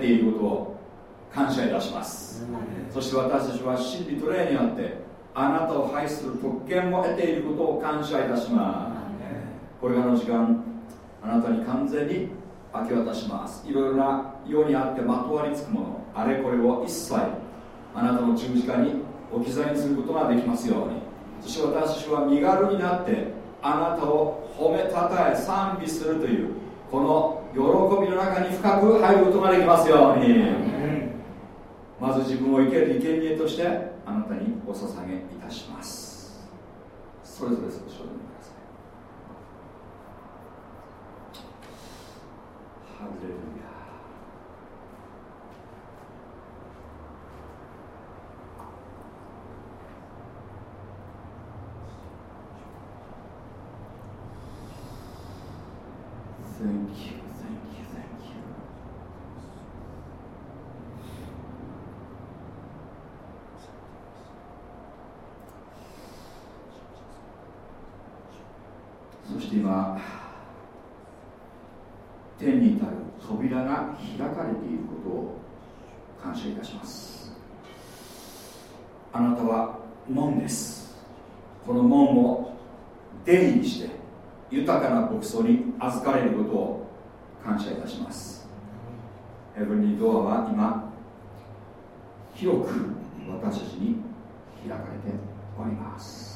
ていることを感謝いたします。そして私たちは真理と霊にあってあなたを拝する特権も得ていることを感謝いたします。これからの時間あなたに完全に明け渡します。いろいろな世にあってまとわりつくものあれこれを一切あなたの十字架に置き去りにすることができますように。そして私たちは身軽になってあなたを褒めたたえ賛美するというこの喜びの中に深く入ることができますように、まず自分を生ける生贄としてあなたにお捧げいたします。それぞれ少しお読みください。ハレルヤそして今天に至る扉が開かれていることを感謝いたします。あなたは門です。この門を出入りして豊かな牧草に預かれることを感謝いたします。ヘブンリードアは今広く私たちに開かれております。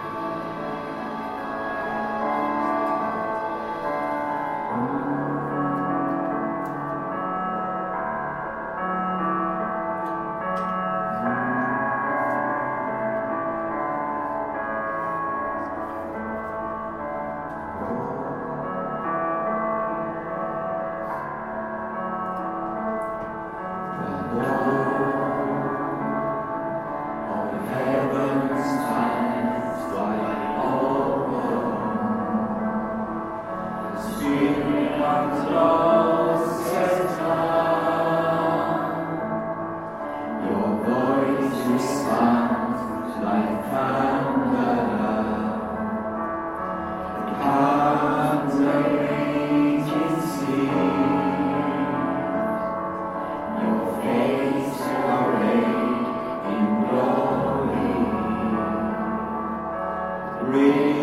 rain.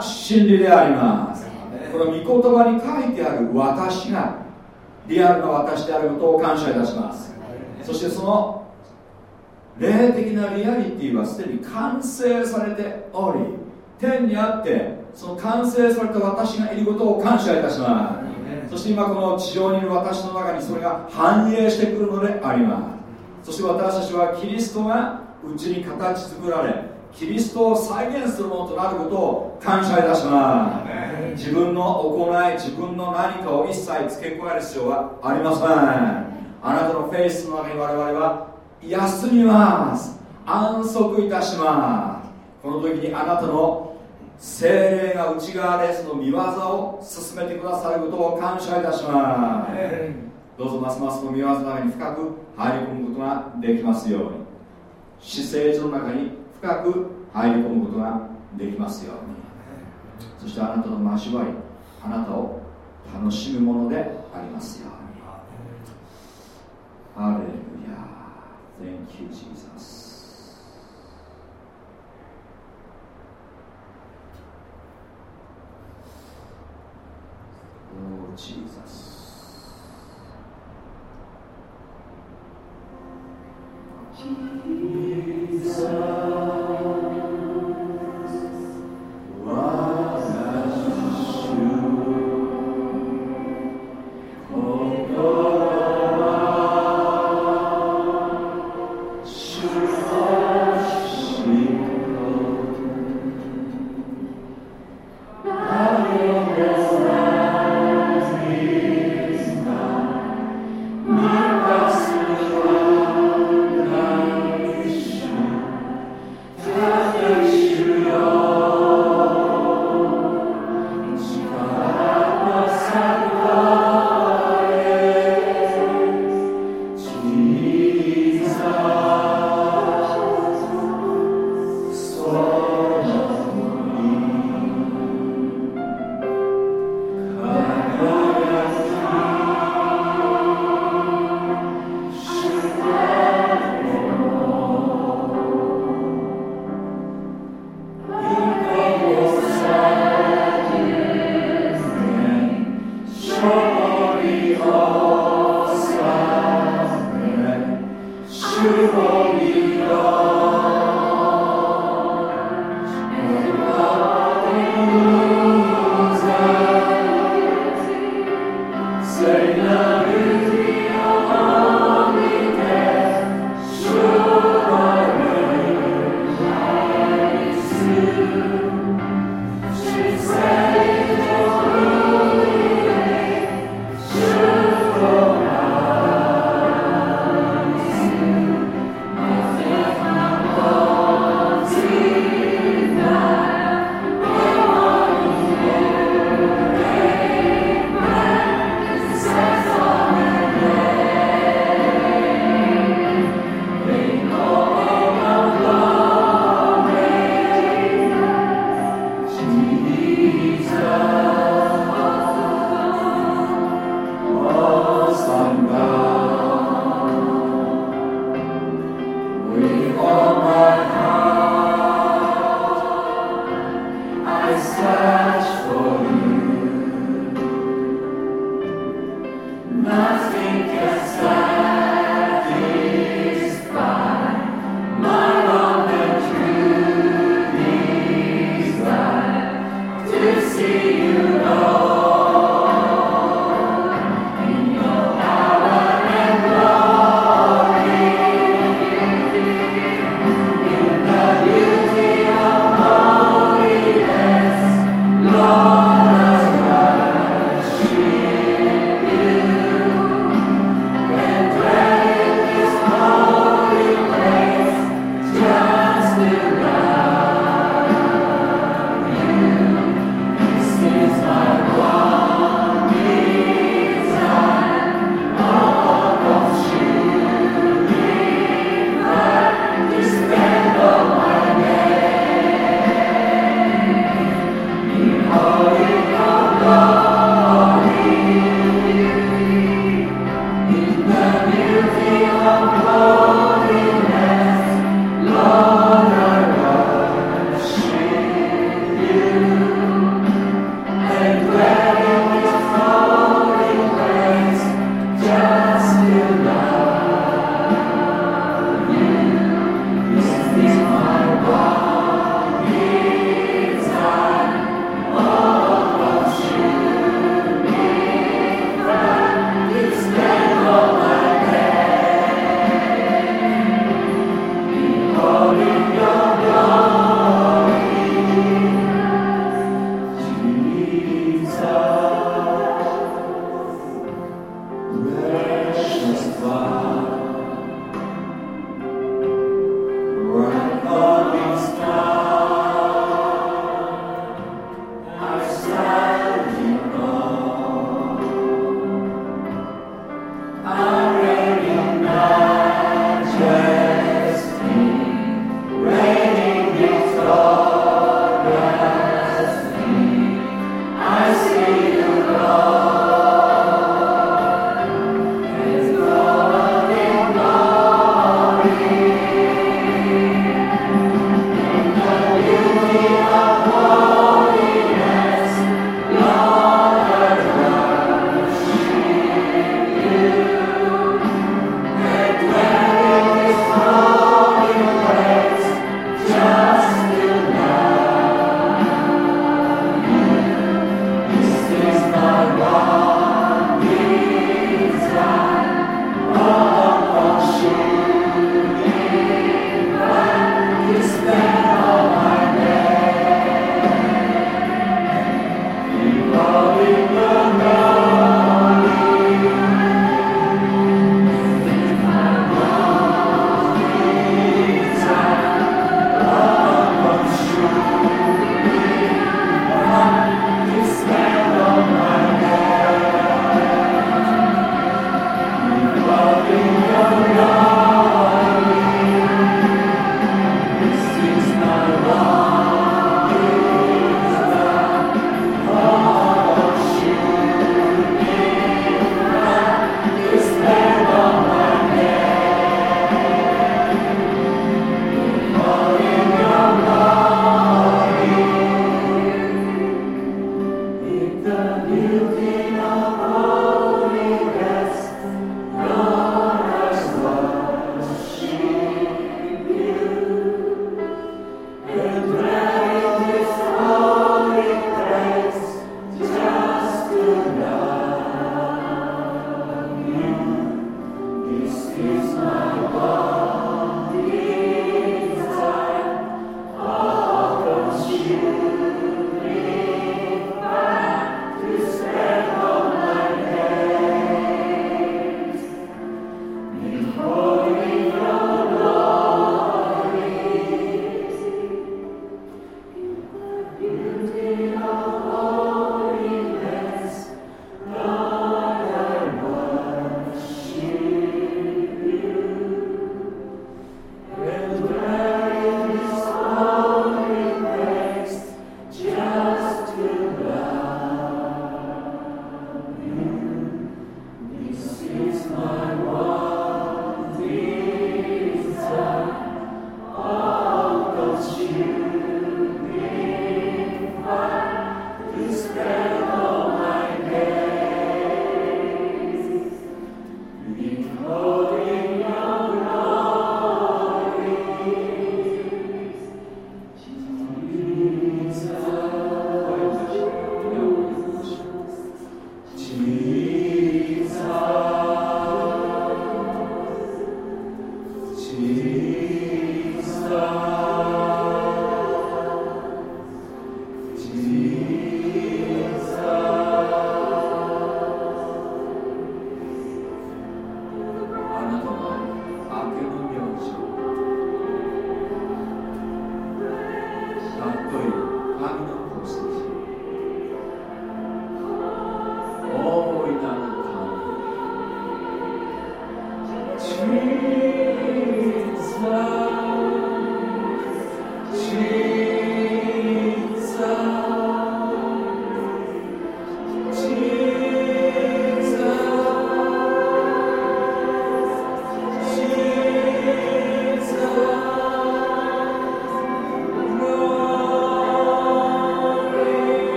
真理であります。この御言葉に書いてある私がリアルな私であることを感謝いたします。そしてその霊的なリアリティはすでに完成されており天にあってその完成された私がいることを感謝いたします。そして今この地上にいる私の中にそれが反映してくるのでありますそして私たちはキリストがうちに形作られキリストを再現するものとなることを感謝いたします。自分の行い自分の何かを一切付け加える必要はありません。あなたのフェイスの中に我々は休みます。安息いたします。この時にあなたの精霊が内側でその見業を進めてくださることを感謝いたしますどうぞますますの見業の中に深く入り込むことができますように。姿勢の中に深く入り込むことができますように。そしてあなたの交わりあなたを楽しむものでありますように。ハレルヤ Thank you Jesus. Oh Jesus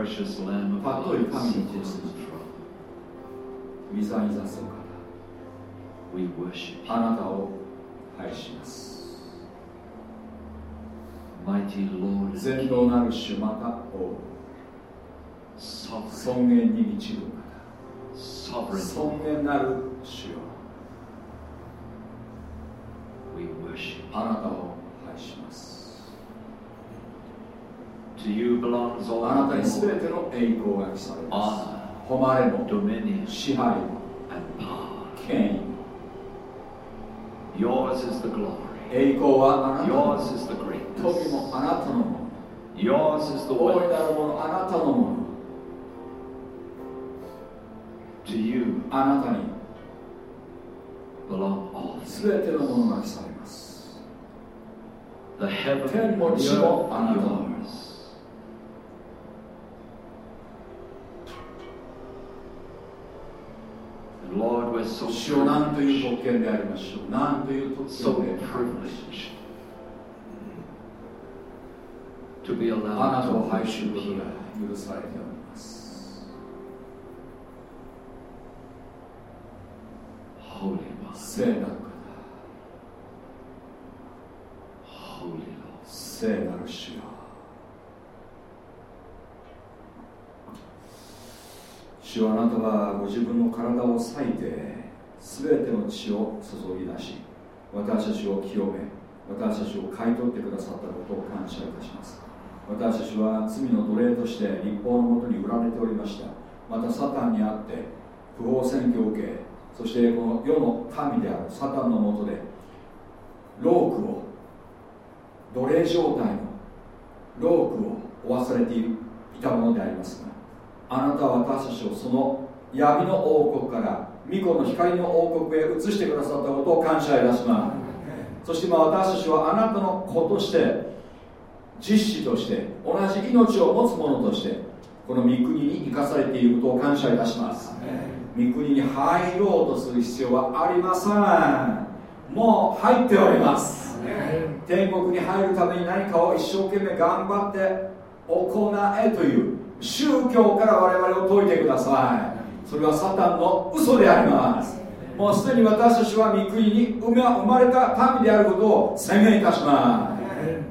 precious Lamb of 尊い神の子羊御座に座すお方 We worship あなたを拝します。Mighty Lord 全能なる主また王。尊厳に満ちる方。尊厳なる主よ。なたに全ての栄光が来ます。誉れも、支配も、権威も。Yours is the glory. 栄光はあなたの Yours is the greatness. 富もあなたのもの。Yours is the 大いなるもの、あなたのもの。To you あなたにすべてのものが来されます。The heaven 天も地もあなたのもの。So 主よなという特権でありましょう。なという特権でありましょう。to be allowed あなたを拝することが許されております。Holy One 聖なる方。Holy Lord 聖なる主よ。主はあなたはご自分の体を裂いて全ての血を注ぎ出し私たちを清め私たちを買い取ってくださったことを感謝いたします。私たちは罪の奴隷として立法のもとに売られておりました。またサタンにあって不法占拠を受けそしてこの世の神であるサタンのもとでロークを奴隷状態のロークを負わされていたものでありますがあなたは私たちをその闇の王国から巫女の光の王国へ移してくださったことを感謝いたします。そして今私たちはあなたの子として実子として同じ命を持つ者としてこの御国に生かされていることを感謝いたします。御国に入ろうとする必要はありません。もう入っております。天国に入るために何かを一生懸命頑張って行えという宗教から我々を解いてください。それはサタンの嘘であります。もうすでに私たちは御国に生まれた民であることを宣言いたします。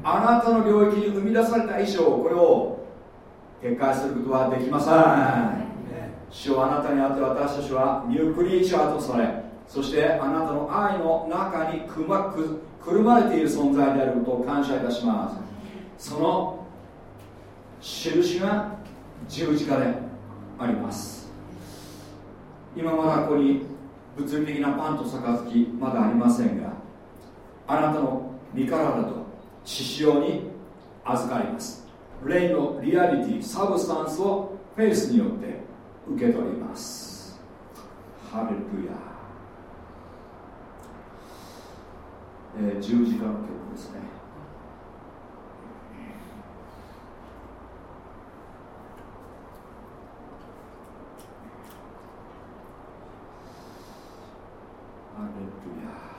あなたの領域に生み出された以上これを撤回することはできません。主をあなたにあって私たちはニュークリーチャーとされそしてあなたの愛の中にくまくくるまれている存在であることを感謝いたします。その印が十字架であります。今まだここに物理的なパンと杯まだありませんがあなたの身体と血潮に預かります。霊のリアリティサブスタンスをフェイスによって受け取ります。ハレルヤ、えー、十字架の曲ですね。ハ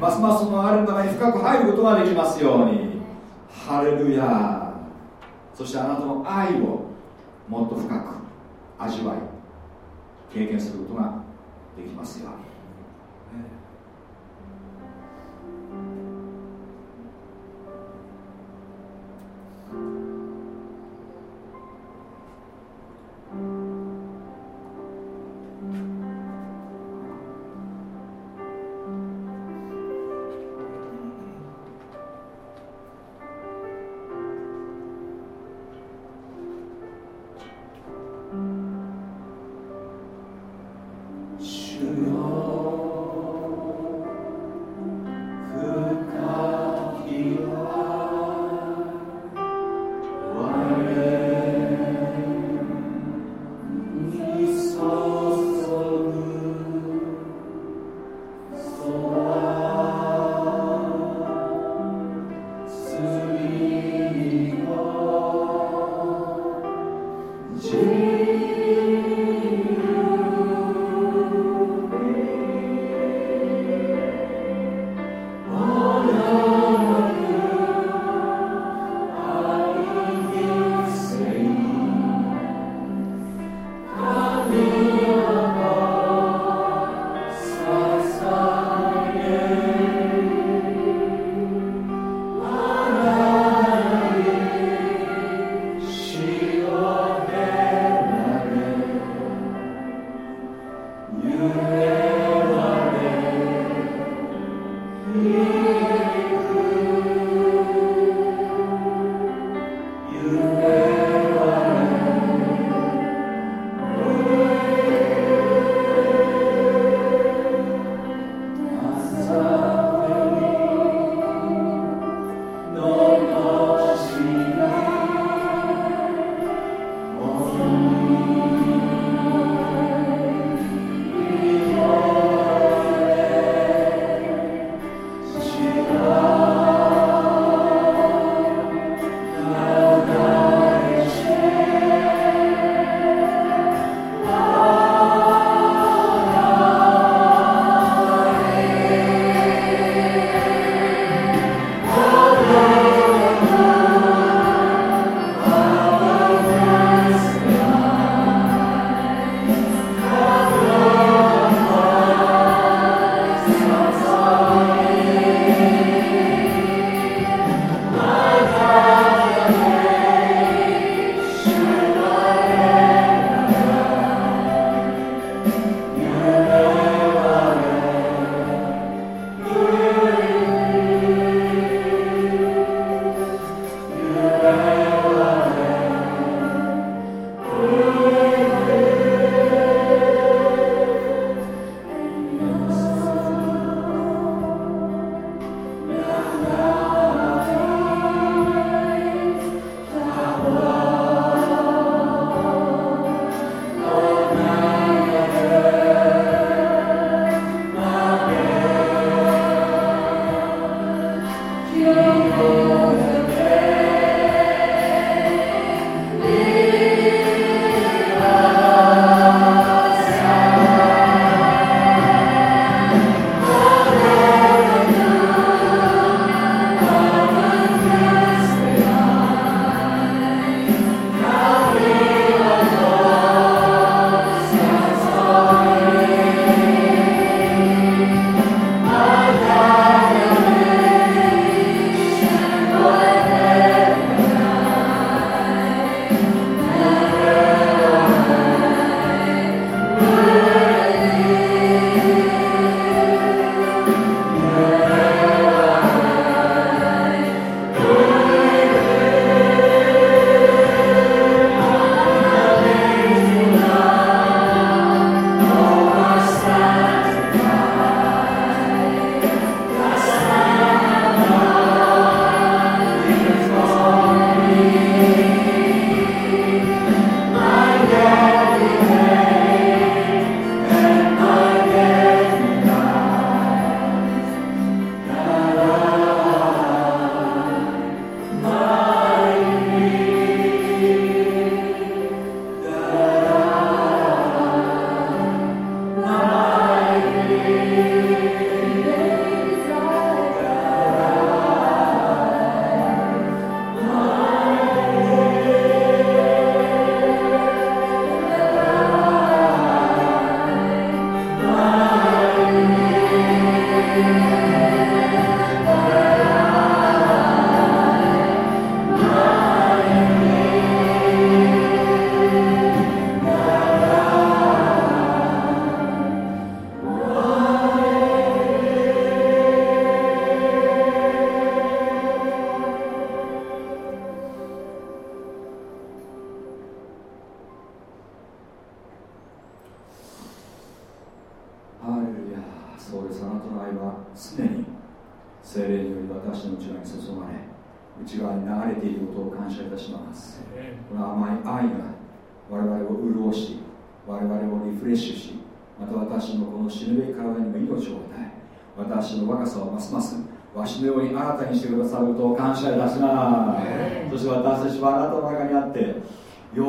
ますますその流れの中に深く入ることができますように。ハレルヤそしてあなたの愛をもっと深く味わい経験することができますように。たちはあなたの中にあって喜び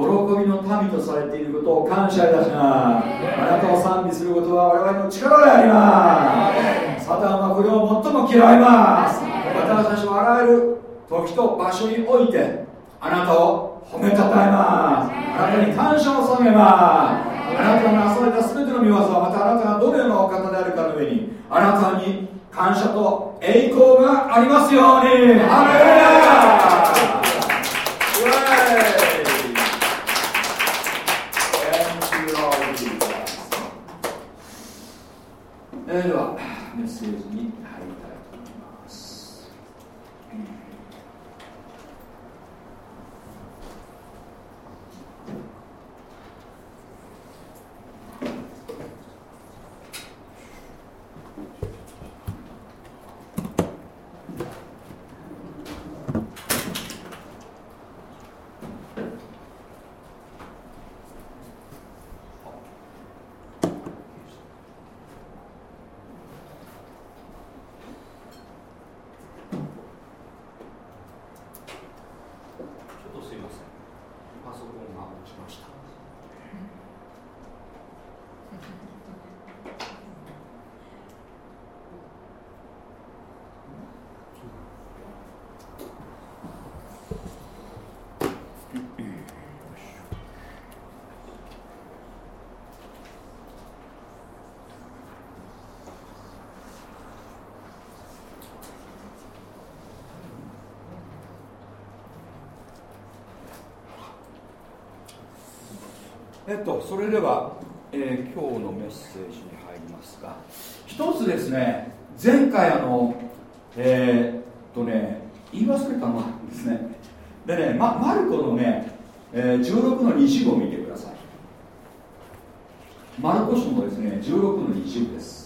の民とされていることを感謝いたします。あなたを賛美することは我々の力であります。サタンはこれを最も嫌います。私たちはあらゆる時と場所においてあなたを褒めたたえます。あなたに感謝を捧げます。あなたがなされた全ての見業はまたあなたがどのようなお方であるかの上にあなたに感謝と栄光がありますように。ハレルヤえー、ではメッセージに入りたいと思います、えっと、それでは、えー、今日のメッセージに入りますが一つですね前回あのえー、っとね言い忘れたのがあるんですね。でね、ま、マルコのね、えー、16の20を見てください。マルコ書のですね16の20です。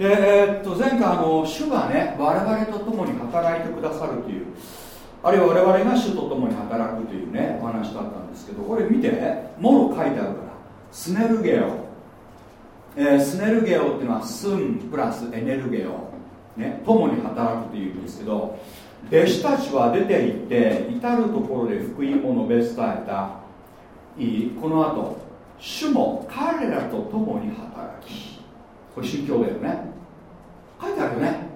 えー、っと前回あの主がね我々と共に働いてくださるというあるいは我々が主と共に働くというねお話だったんですけどこれ見てもろ書いてあるからスネルゲオ、えー、スネルゲオっていうのはスンプラスエネルゲオ。ね共に働くというんですけど弟子たちは出て行って至る所で福音を述べ伝えた。いいこの後主も彼らと共に働きこれ宗教だよね。書いてあるよね。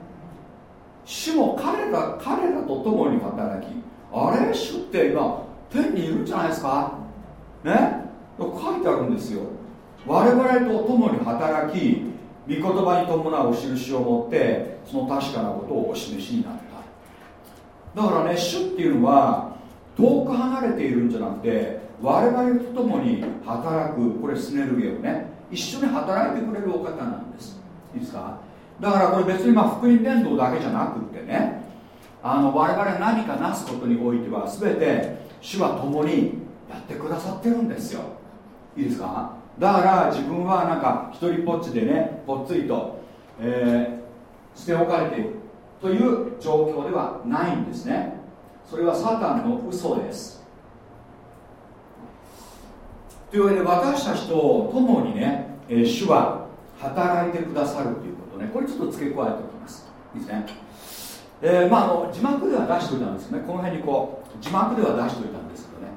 主も彼ら彼らと共に働きあれ？主って今天にいるんじゃないですか？ね？書いてあるんですよ。我々と共に働き御言葉に伴うお印を持ってその確かなことをお示しになった。だからね主っていうのは遠く離れているんじゃなくて我々と共に働くこれスネルゲをね。一緒に働いてくれるお方なんです。いいですか？だからこれ別にまあ福音伝道だけじゃなくってねあの我々何かなすことにおいては全て主は共にやってくださってるんですよ。いいですか？だから自分はなんか一人ぽっちでねぽっつりと、えー、捨て置かれているという状況ではないんですね。それはサタンの嘘です。というわけで私たちと共にね、えー、主は働いてくださるということね。これちょっと付け加えておきます。いいですね。えー、まあ、あの字幕では出しておいたんですね。この辺にこう字幕では出しておいたんですけどね。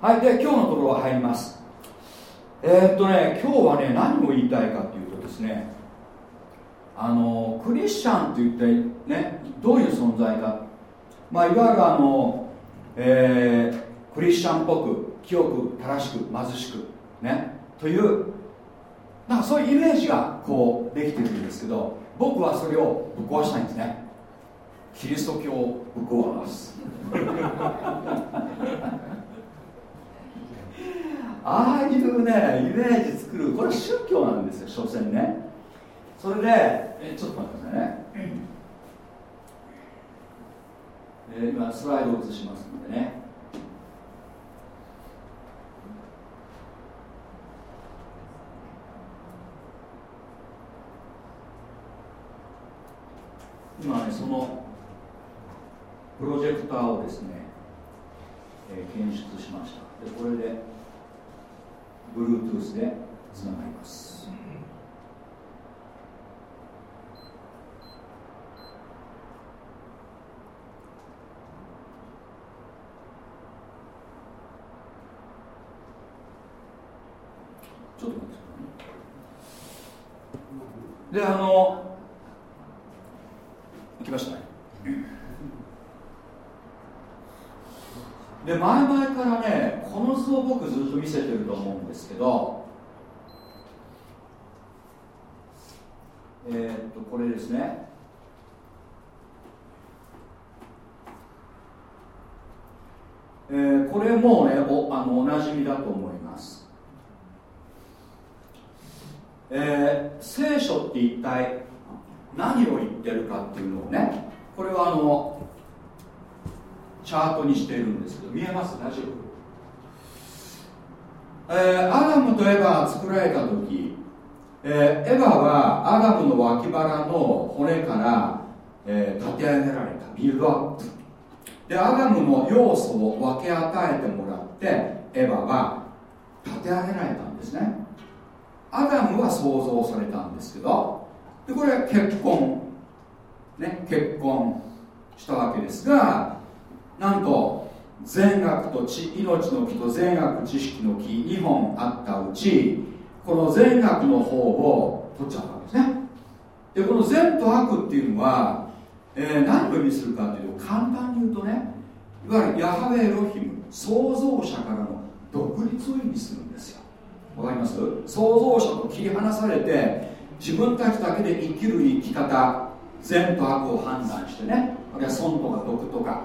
はいで今日のところは入ります。えー、っとね今日はね何を言いたいかというとですねあのクリスチャンといってねどういう存在か。まあいわゆるあの、えー、クリスチャンっぽく清く正しく貧しくねというなんかそういうイメージがこうできてるんですけど僕はそれをぶっ壊したいんですね。キリスト教をぶっ壊す。ああいうねイメージ作るこれ宗教なんですよ所詮ね。それでえちょっと待ってくださいね、え、今スライドを映しますんでね。今ねそのプロジェクターをですね、えー、検出しました。でこれで Bluetooth でつながりますちょっと待ってであの行きましたねで前々からねこの図を僕ずっと見せてると思うんですけどえー、っとこれですねえー、これもねおあのおなじみだと思いますえー、聖書って一体何を言ってるかっていうのをねこれはあのチャートにしているんですけど見えます大丈夫、えー、アダムとエヴァ作られた時、えー、エヴァはアダムの脇腹の骨から、えー、立て上げられた。 Build up。でアダムの要素を分け与えてもらってエヴァは立て上げられたんですね。アダムは創造されたんですけどでこれは結婚。ね結婚したわけですがなんと善悪と知命の木と善悪知識の木2本あったうちこの善悪の方を取っちゃったわけですね。でこの善と悪っていうのは、えー、何を意味するかっていうと簡単に言うとねいわゆるヤハウェエロヒム創造者からの独立を意味するんですよ。わかります？創造者と切り離されて自分たちだけで生きる生き方善と悪を判断してねあるいは損とか毒とか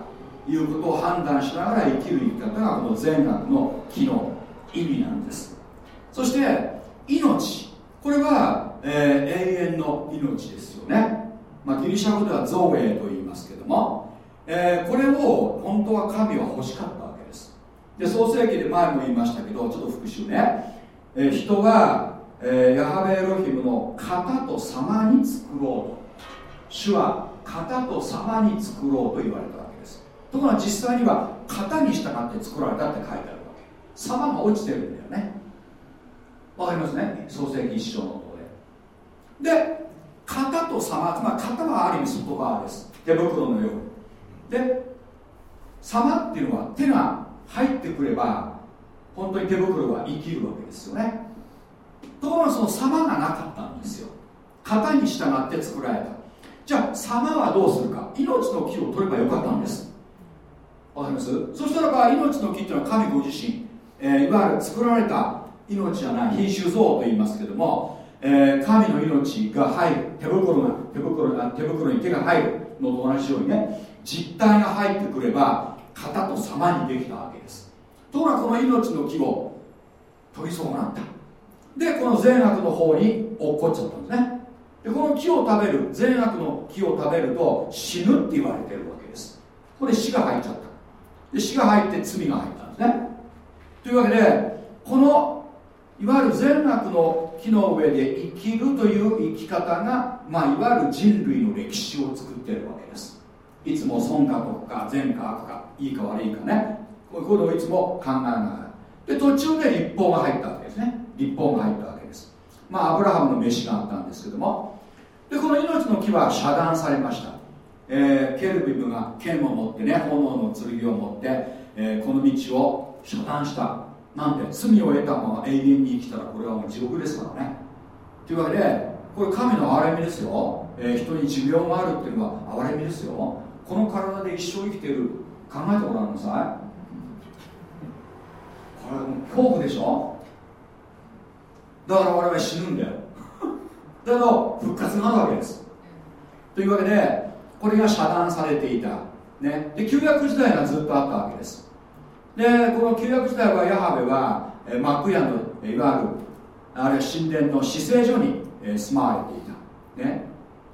いうことを判断しながら生きる生き方がこの善悪の機能意味なんです。そして命。これは、えー、永遠の命ですよね、まあ、ギリシャ語では造営と言いますけども、えー、これを本当は神は欲しかったわけです。で創世記で前も言いましたけどちょっと復習ね、えー、人は、えヤハベエロヒムの型と様に作ろうと。主は型と様に作ろうと言われたところが実際には型に従って作られたって書いてあるわけ。様が落ちてるんだよね。わかりますね？創世記一章のところで。で型と様つまり型はある意味外側です。手袋のように。で様っていうのは手が入ってくれば本当に手袋は生きるわけですよね。ところがその様がなかったんですよ。型に従って作られた。じゃあ様はどうするか。命の木を取ればよかったんです。わかります？そしたらば命の木っていうのは神ご自身、えー、いわゆる作られた命じゃない品種像と言いますけども、えー、神の命が入る手袋が手袋が手袋に手が入るのと同じようにね実体が入ってくれば型と様にできたわけです。ところがこの命の木を取り損なった。でこの善悪の方に落っこっちゃったんですね。でこの木を食べる善悪の木を食べると死ぬって言われてるわけです。これ死が入っちゃった。で死が入って罪が入ったんですね。というわけでこのいわゆる善悪の木の上で生きるという生き方が、まあ、いわゆる人類の歴史を作っているわけです。いつも損か得か善か悪かいいか悪いかね。こういうことをいつも考えながら。で途中で立法が入ったわけですね。立法が入ったわけです。まあアブラハムの飯があったんですけども。でこの命の木は遮断されました。えー、ケルビムが剣を持ってね炎の剣を持って、えー、この道を遮断した。なんで罪を得たまま永遠に生きたらこれはもう地獄ですからね。というわけでこれ神の憐れみですよ、えー、人に寿命があるっていうのは憐れみですよ。この体で一生生きてる。考えてごらんなさい。これもう恐怖でしょ。だから我々死ぬんだよ。だけど復活があるわけです。というわけでこれが遮断されていた、ね、で旧約時代がずっとあったわけです。でこの旧約時代はヤハベは幕屋のいわゆるあるいは神殿の死聖所に住まわれていた。ね。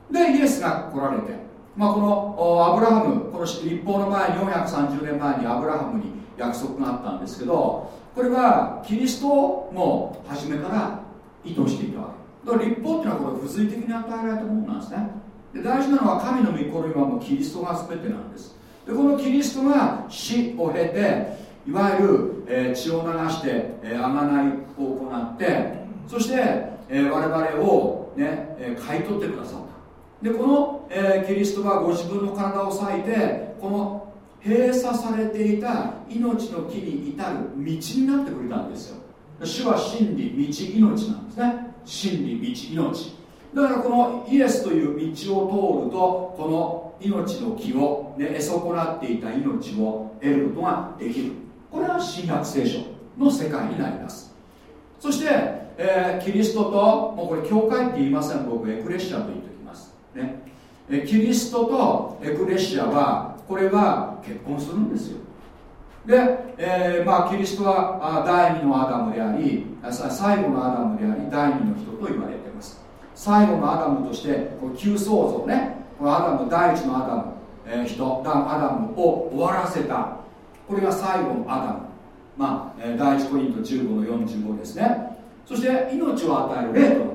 でイエスが来られて、まあ、このアブラハムこの立法の前に430年前にアブラハムに約束があったんですけどこれはキリストも初めから意図していたわけ。だから立法っていうのはこれ付随的に与えられたものなんですね。で大事なのは神の御心はもうキリストが全てなんです。でこのキリストが死を経ていわゆる、えー、血を流して、えー、贖いを行ってそして、えー、我々を、ねえー、買い取ってくださった。でこの、えー、キリストはご自分の体を裂いてこの閉鎖されていた命の木に至る道になってくれたんですよ。主は真理道命なんですね。真理道命。だからこのイエスという道を通るとこの命の木を、ね、得損なっていた命を得ることができる。これは新約聖書の世界になります。そして、えー、キリストともうこれ教会って言いません僕エクレシアと言っておきます。ね。えキリストとエクレシアはこれは結婚するんですよ。で、えー、まあ、キリストは第二のアダムであり最後のアダムであり第二の人と言われています最後のアダムとしてこの旧創造ね。このアダム第一のアダム、えー、人アダムを終わらせた。これが最後のアダム。まあ、第一コリント15の45ですね。そして命を与える霊となっ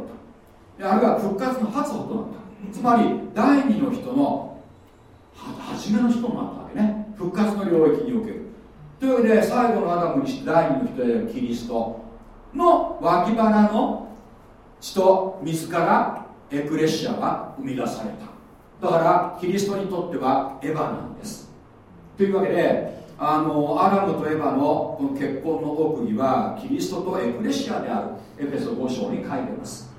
た。あるいは復活の初穂となった。つまり第二の人の初めの人となったわけね復活の領域における。というわけで最後のアダムにして第二の人であるキリストの脇腹の血と水からエクレシアは生み出された。だからキリストにとってはエヴァなんです。というわけであのアラムとエヴァのこの結婚の奥義はキリストとエクレシアであるエペソ5章に書いてます。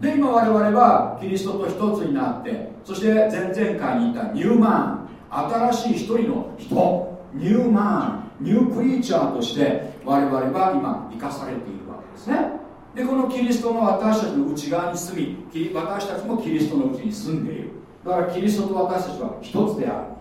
で今我々はキリストと一つになってそして前々回に言ったニューマン新しい一人の人ニューマンニュークリーチャーとして我々は今生かされているわけですね。でこのキリストの私たちの内側に住み私たちもキリストのうちに住んでいる。だからキリストと私たちは一つである。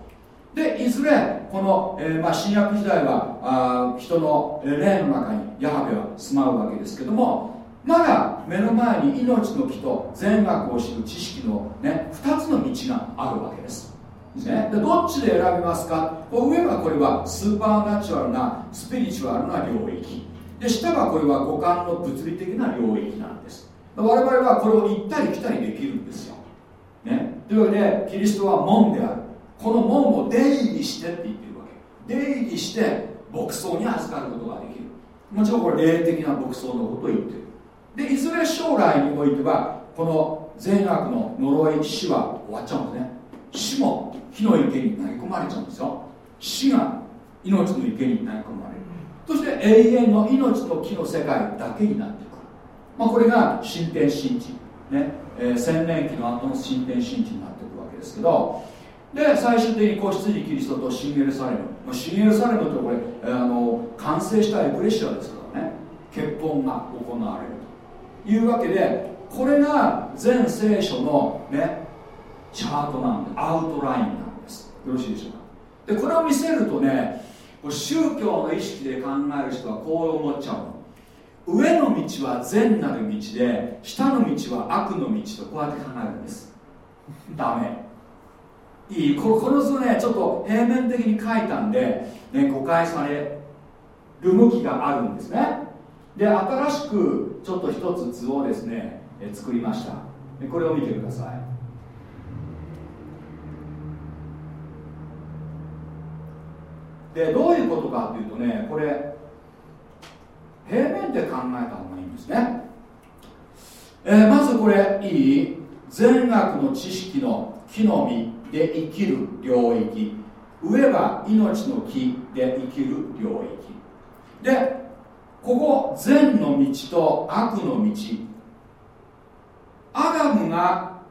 でいずれこの、えー、まあ、新約時代はあ人の霊の中にヤハベは住まうわけですけどもまだ目の前に命の木と善悪を知る知識の、ね、2つの道があるわけです。ね、でどっちで選びますか？上はこれはスーパーナチュラルなスピリチュアルな領域。で下はこれは五感の物理的な領域なんです。我々はこれを行ったり来たりできるんですよ、ね、というわけでキリストは門である。この門を出入りしてって言ってるわけ。出入りして牧草に預かることができる。もちろんこれ霊的な牧草のことを言ってる。でいずれ将来においてはこの善悪の呪い死は終わっちゃうんですね。死も火の池に投げ込まれちゃうんですよ。死が命の池に投げ込まれるそして永遠の命の木の世界だけになってく。る、まあ、これが新天神地、ね。えー、千年期の後の新天神地になってくるわけですけど。で最終的に子羊キリストと新エルサレム、まあ、新エルサレムってこれ、えー、あの完成したエクレシアですからね。結婚が行われるというわけでこれが全聖書のねチャートなんでアウトラインなんです。よろしいでしょうか。でこれを見せるとね宗教の意識で考える人はこう思っちゃうの。上の道は善なる道で下の道は悪の道とこうやって考えるんです。ダメ。いい。ここの図ねちょっと平面的に書いたんで、ね、誤解される向きがあるんですね。で新しくちょっと一つ図をですね作りました。これを見てください。でどういうことかっていうとねこれ平面で考えた方がいいんですね、えー、まずこれいい？善悪の知識の木の実で生きる領域。上は命の木で生きる領域。でここ善の道と悪の道。アダムが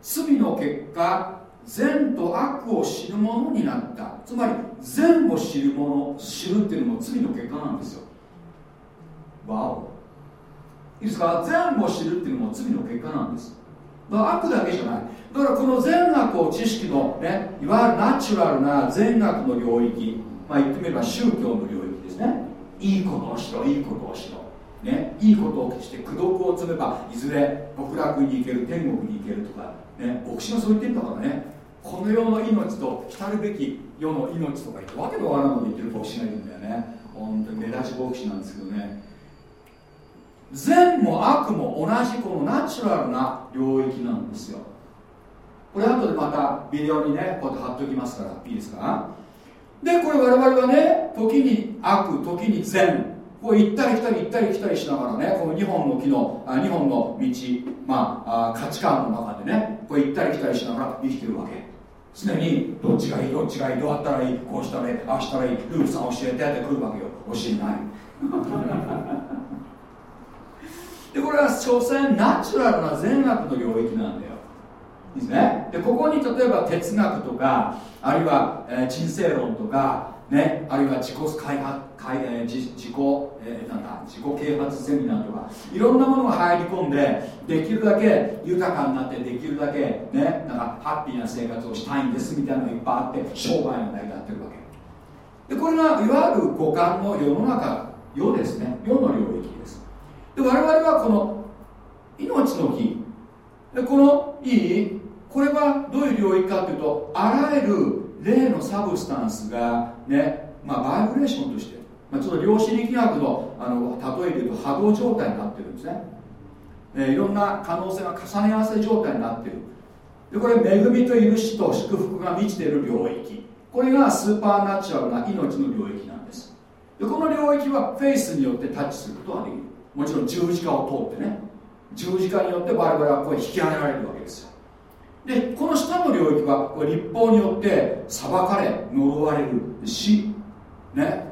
罪の結果善と悪を知るものになった。つまり善を知るもの知るっていうのも罪の結果なんですよ。わお。いいですか？善を知るっていうのも罪の結果なんです。だから悪だけじゃない。だからこの善悪を知識のねいわゆるナチュラルな善悪の領域。まあ言ってみれば宗教の領域ですね。いいことをしろいいことをしろ。ね、いいことをして功徳を積めばいずれ極楽に行ける天国に行けるとか、ね、牧師がそう言ってんだからねこの世の命と来るべき世の命とか言ってわけのわからんこと言ってる牧師がいるんだよね。本当に目立ち牧師なんですけどね。善も悪も同じこのナチュラルな領域なんですよ。これ後でまたビデオにねこうやって貼っておきますからいいですか？でこれ我々はね時に悪時に善こう行ったり来たり行ったり来たりしながらねこの2本の木のあ2本の道、ま、あ価値観の中でねこう行ったり来たりしながら生きてるわけ。常にどっちがいいどっちがいいどうやったらいいこうしたらいいああしたらいいルールさん教えてってくるわけよ。教えない。でこれは所詮ナチュラルな善悪の領域なんだよ。ですね？でここに例えば哲学とかあるいは、えー、人生論とかねあるいは自己開発開、えー、自自己、えー、なんだ自己啓発セミナーとかいろんなものが入り込んでできるだけ豊かになってできるだけねなんかハッピーな生活をしたいんですみたいなのがいっぱいあって商売が成り立ってるわけでこれがいわゆる五感の世の中世ですね。世の領域です。で我々はこの命の木。でこのいいこれはどういう領域かというとあらゆる霊のサブスタンスがね、まあ、バイブレーションとして、まあ、ちょっと量子力学のあの例えで言うと波動状態になってるんですね、え、いろんな可能性が重ね合わせ状態になってる。でこれ恵みと許しと祝福が満ちてる領域。これがスーパーナチュラルな命の領域なんです。でこの領域はフェイスによってタッチすることができる。もちろん十字架を通ってね。十字架によって我々はこう引き上げられるわけですよ。でこの下の領域は立法によって裁かれ呪われる死。ね。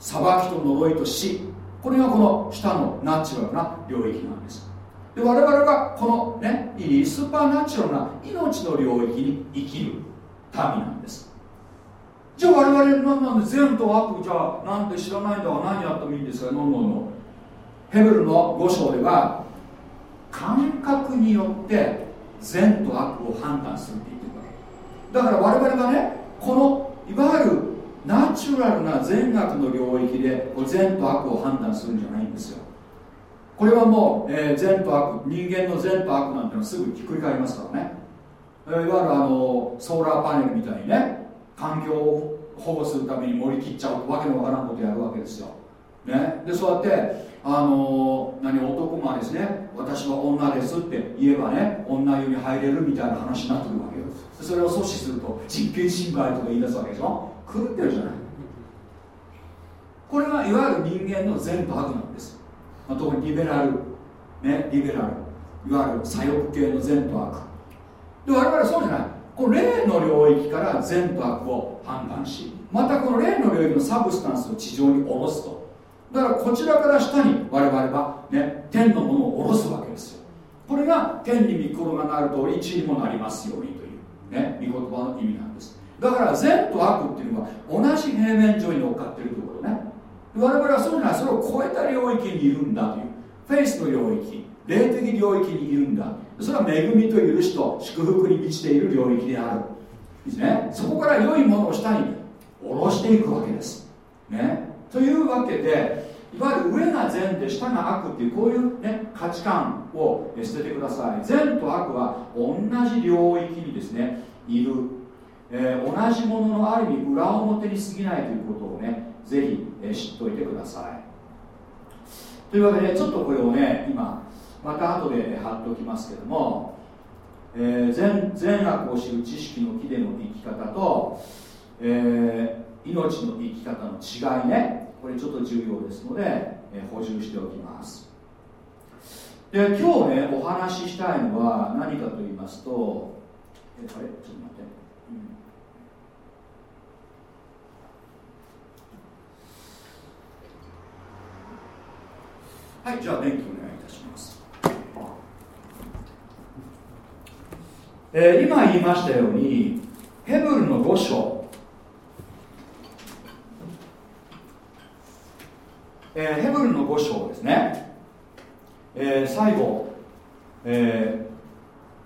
裁きと呪いと死。これがこの下のナチュラルな領域なんです。で我々がこのねいいスーパーナチュラルな命の領域に生きる民なんです。じゃあ我々何なんで善と悪じゃあなんで知らないんだから何やってもいいんですか？のんのんの。ヘブルの5章では感覚によって善と悪を判断するって言ってるわけ。だから我々はねこのいわゆるナチュラルな善悪の領域で善と悪を判断するんじゃないんですよ。これはもう、えー、善と悪人間の善と悪なんてのはすぐひっくり返りますからね、えー、いわゆるあのソーラーパネルみたいにね環境を保護するために盛り切っちゃうわけのわからんことやるわけですよ、ね、でそうやってあの何男がですね私は女ですって言えばね女湯に入れるみたいな話になってくるわけよ。それを阻止すると人権侵害とか言い出すわけでしょ。狂ってるじゃない。これがいわゆる人間の善と悪なんです、まあ、特にリベラル。ねリベラル。いわゆる左翼系の善と悪。で我々はそうじゃない。この霊の領域から善と悪を判断しまたこの霊の領域のサブスタンスを地上に下ろすと。だからこちらから下に我々は、ね、天のものを下ろすわけですよ。これが天に御心がなる通り地にもなりますようにという、ね、御言葉の意味なんです。だから善と悪っていうのは同じ平面上に乗っかってるということね。我々はそうじゃないそれを超えた領域にいるんだという。フェイスの領域霊的領域にいるんだ。それは恵みと許しと祝福に満ちている領域である。ですね。そこから良いものを下に下ろしていくわけです。ね。というわけでいわゆる上が善で下が悪っていうこういう、ね、価値観を捨ててください。善と悪は同じ領域にですねいる、えー、同じもののある意味裏表に過ぎないということをねぜひ、えー、知っておいてください。というわけでちょっとこれをね今また後で貼っておきますけども、えー、善善悪を知る知識の木での生き方と、えー命の生き方の違いね。これちょっと重要ですので、え補充しておきます。で今日ねお話ししたいのは何かと言いますとえあれ？ちょっと待って、うん、はいじゃあ電気お願いいたします、えー、今言いましたようにヘブルの5章。えー、ヘブルの5章ですね、えー、最後、え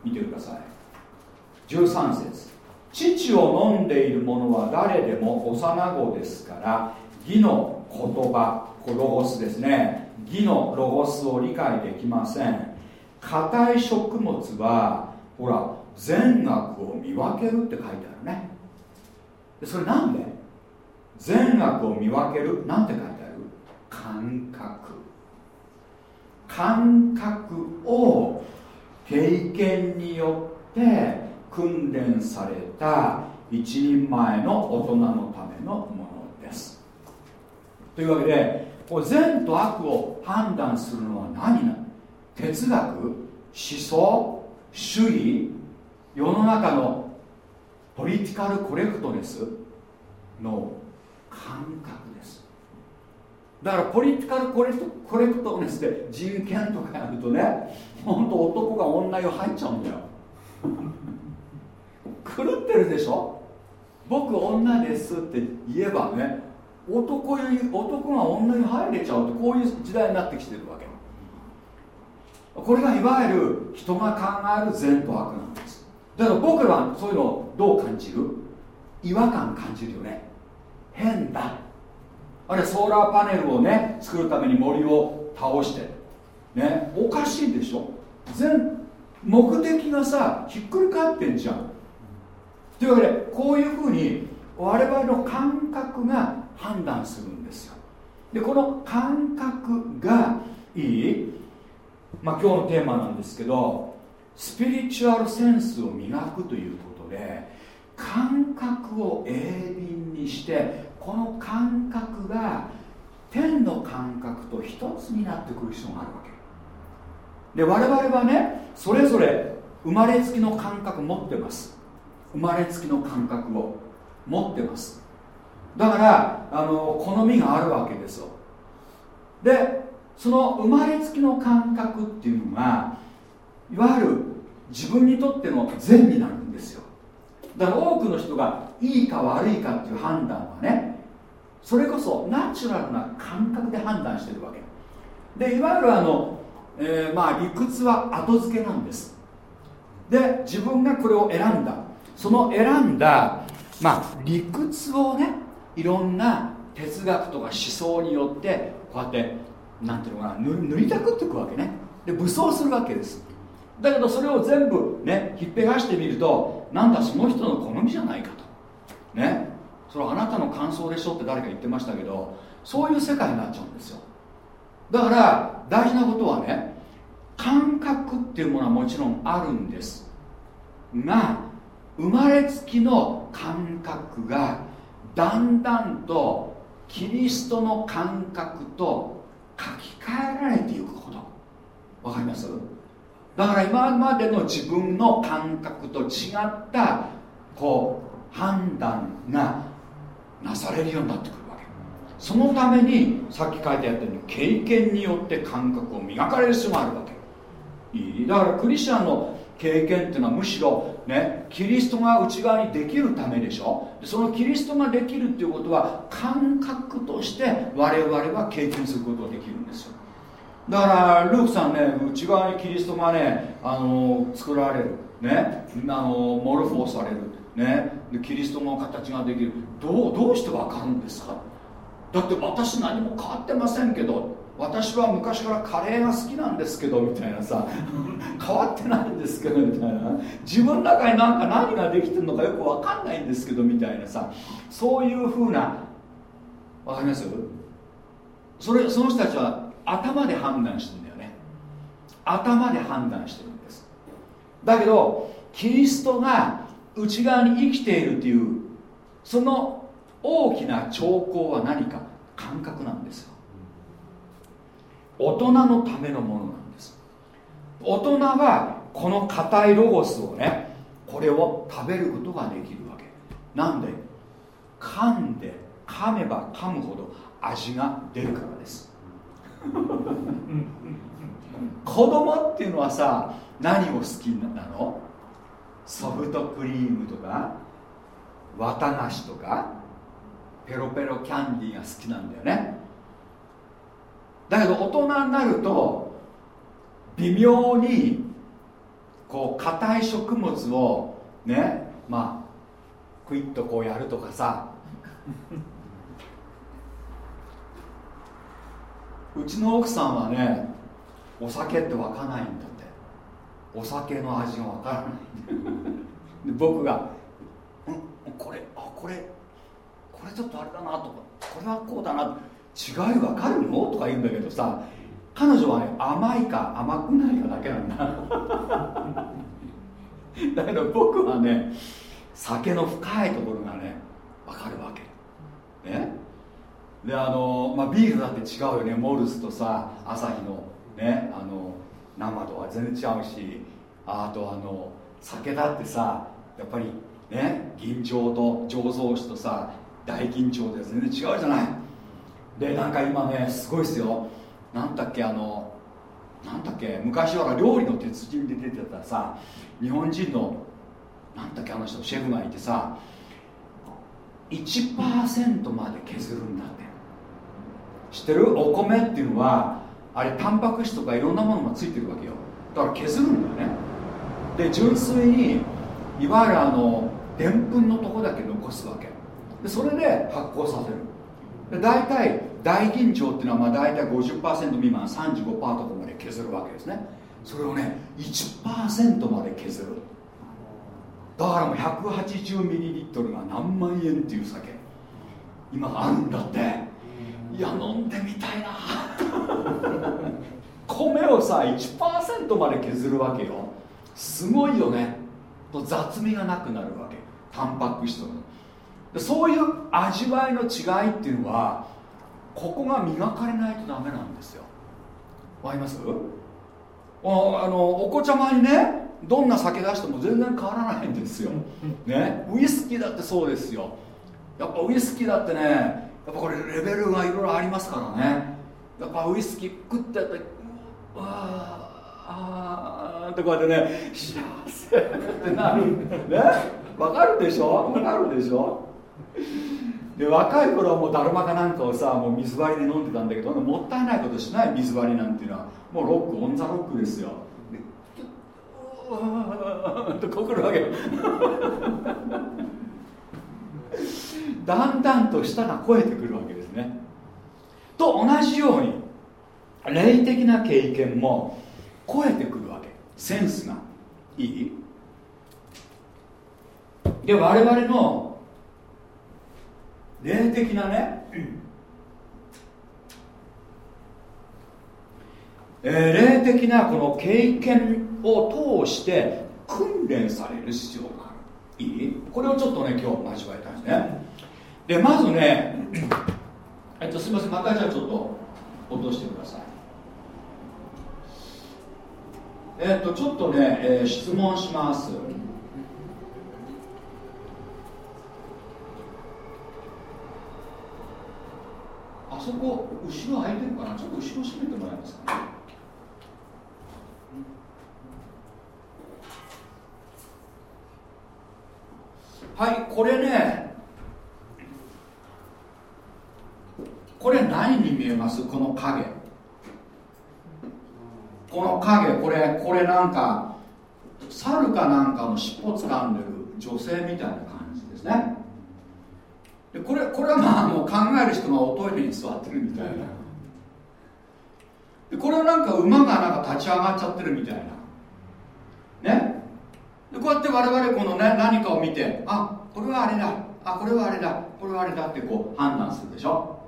ー、見てください。13節。父を飲んでいる者は誰でも幼子ですから義の言葉コロゴスですね。義のロゴスを理解できません。硬い食物はほら善悪を見分けるって書いてあるね。それなんで？善悪を見分けるなんて書いてある？感覚。感覚を経験によって訓練された一人前の大人のためのものです。というわけでこれ善と悪を判断するのは何なの？哲学思想主義世の中のポリティカルコレクトネスの感覚。だからポリティカルコレクトコレクトネスで人権とかやるとね本当男が女湯入っちゃうんだよ。狂ってるでしょ？僕女ですって言えばね男湯男が女に入れちゃうとこういう時代になってきてるわけ。これがいわゆる人が考える善と悪なんです。だから僕らはそういうのをどう感じる？違和感感じるよね。変だ。あれソーラーパネルをね作るために森を倒して。ねおかしいでしょ？全目的がさひっくり返ってんじゃん。というわけでこういうふうに我々の感覚が判断するんですよ。でこの感覚がいい？まあ今日のテーマなんですけどスピリチュアルセンスを磨くということで感覚を鋭敏にしてこの感覚が天の感覚と一つになってくる必要があるわけ。で我々はねそれぞれ生まれつきの感覚持ってます。生まれつきの感覚を持ってます。だからあの好みがあるわけですよ。でその生まれつきの感覚っていうのがいわゆる自分にとっての善になるんですよ。だから多くの人がいいか悪いかっていう判断はねそれこそナチュラルな感覚で判断してるわけ。でいわゆるあの、えー、まあ理屈は後付けなんです。で自分がこれを選んだ。その選んだ、まあ、理屈をねいろんな哲学とか思想によってこうやってなんていうのかな塗りたくっていくわけね。で武装するわけです。だけどそれを全部ねひっぺがしてみるとなんだその人の好みじゃないかと。ね。それはあなたの感想でしょって誰か言ってましたけどそういう世界になっちゃうんですよ。だから大事なことはね感覚っていうものはもちろんあるんです。が生まれつきの感覚がだんだんとキリストの感覚と書き換えられていくこと。わかります？だから今までの自分の感覚と違ったこう判断がなされるようになってくるわけ。そのためにさっき書いてあったように経験によって感覚を磨かれる必要があるわけ。いい。だからクリスチャンの経験っていうのはむしろねキリストが内側にできるためでしょ。そのキリストができるっていうことは感覚として我々は経験することができるんですよ。だからルークさんね内側にキリストがねあの作られる。ねあのモルフォーされる。ね。でキリストの形ができる。どうどうして分かるんですか？だって私何も変わってませんけど私は昔からカレーが好きなんですけどみたいなさ。変わってないんですけどみたいな。自分の中になんか何ができてるのかよく分かんないんですけどみたいなさ。そういうふうな。分かります？それその人たちは頭で判断してるんだよね。頭で判断してるんです。だけどキリストが内側に生きているというその大きな兆候は何か感覚なんですよ。大人のためのものなんです。大人はこの硬いロゴスをねこれを食べることができるわけ。なんで噛んで噛めば噛むほど味が出るからです。子供っていうのはさ何を好きなの？ソフトクリームとか綿菓子とかペロペロキャンディーが好きなんだよね。だけど大人になると微妙にこう硬い食物をねまあクイッとこうやるとかさ。うちの奥さんはねお酒って分かないんだお酒の味が分からない。で僕が「うんこれあこれこれちょっとあれだな」とか「これはこうだな」違い分かるの？とか言うんだけどさ彼女はね甘いか甘くないかだけなんだ。だけど僕はね酒の深いところがね分かるわけ。ね？であの、まあ、ビールだって違うよね。モルスとさ朝日のねあの生とは全然違うしあとあの酒だってさやっぱりね銀醸と醸造酒とさ大銀醸で全然違うじゃない。でなんか今ねすごいですよ。なんだっけあのなんだっけ昔は料理の鉄人で出てたさ日本人のなんだっけあの人シェフがいてさ1%まで削るんだって。知ってる？お米っていうのはあれタンパク質とかいろんなものがついてるわけよ。だから削るんだよね。で純粋にいわゆるあのでんぷんのとこだけ残すわけ。でそれで発酵させる。で大体大吟醸っていうのはまあ大体50%未満35%とかまで削るわけですね。それをね1%まで削る。だからもう180ミリリットルが何万円っていう酒。今あるんだって。いや飲んでみたいな。米をさ1%まで削るわけよ。すごいよね。と雑味がなくなるわけ。タンパク質の。そういう味わいの違いっていうのはここが磨かれないとダメなんですよ。わかります？あのお子ちゃまにねどんな酒出しても全然変わらないんですよ、ね、ウイスキーだってそうですよ。やっぱウイスキーだってねやっぱこれレベルがいろいろありますからね。やっぱウイスキー食ってやってうわあってこうやってね幸せってなるね。わかるでしょ？わかるでしょ？で若い頃はもうだるまかなんかをさもう水割りで飲んでたんだけどもったいないことしない水割りなんていうのはもうロックオンザロックですよ。とこくるわけよ。だんだんと舌が肥えてくるわけですね。と同じように霊的な経験も超えてくるわけ。センスがいい。で我々の霊的なね、えー、霊的なこの経験を通して訓練される必要がある。いい？これをちょっとね今日交えたいですね。でまずねえっとすみませんまたじゃあちょっと落としてください。えっとちょっとね、えー、質問します。あそこ後ろ空いてるかな？ちょっと後ろ閉めてもらえますかねはいこれねこれ何に見えます？この影。この影これこれなんか猿かなんかの尻尾掴んでる女性みたいな感じですね。でこれこれはまあもう考える人がおトイレに座ってるみたいな。でこれはなんか馬がなんか立ち上がっちゃってるみたいな。ね？でこうやって我々このね何かを見てあこれはあれだ。あこれはあれだ。これはあれだってこう判断するでしょ。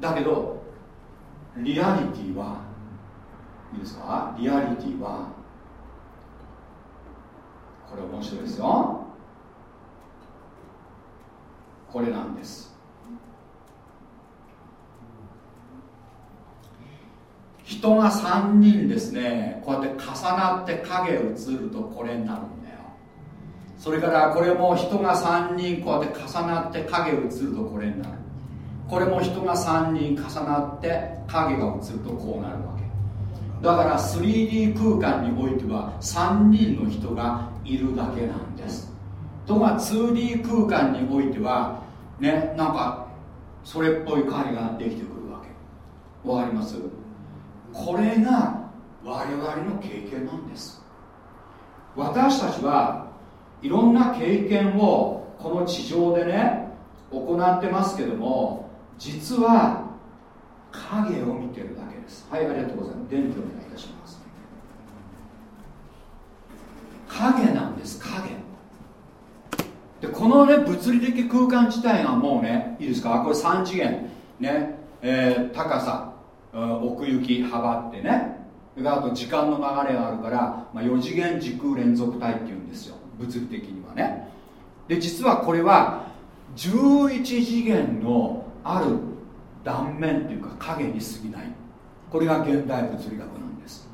だけどリアリティはいいですか？リアリティはこれ面白いですよ。これなんです。人が3人ですねこうやって重なって影映るとこれになるんだよ。それからこれも人が3人こうやって重なって影映るとこれになる。これも人が3人重なって影が映るとこうなるわけ。だから 3D 空間においては3人の人がいるだけなんです。とが 2D 空間においてはねなんかそれっぽい影ができてくるわけ。わかります？これが我々の経験なんです。私たちはいろんな経験をこの地上でね行ってますけども実は影を見てるだけです。はいありがとうございます。電気お願いいたします。影なんです影。でこのね物理的空間自体がもうねいいですか？これ3次元。ね、えー、高さ。奥行き幅ってね。あと時間の流れがあるから、まあ、4次元時空連続体っていうんですよ。物理的にはね。で実はこれは11次元のある断面というか影に過ぎない。これが現代物理学なんです。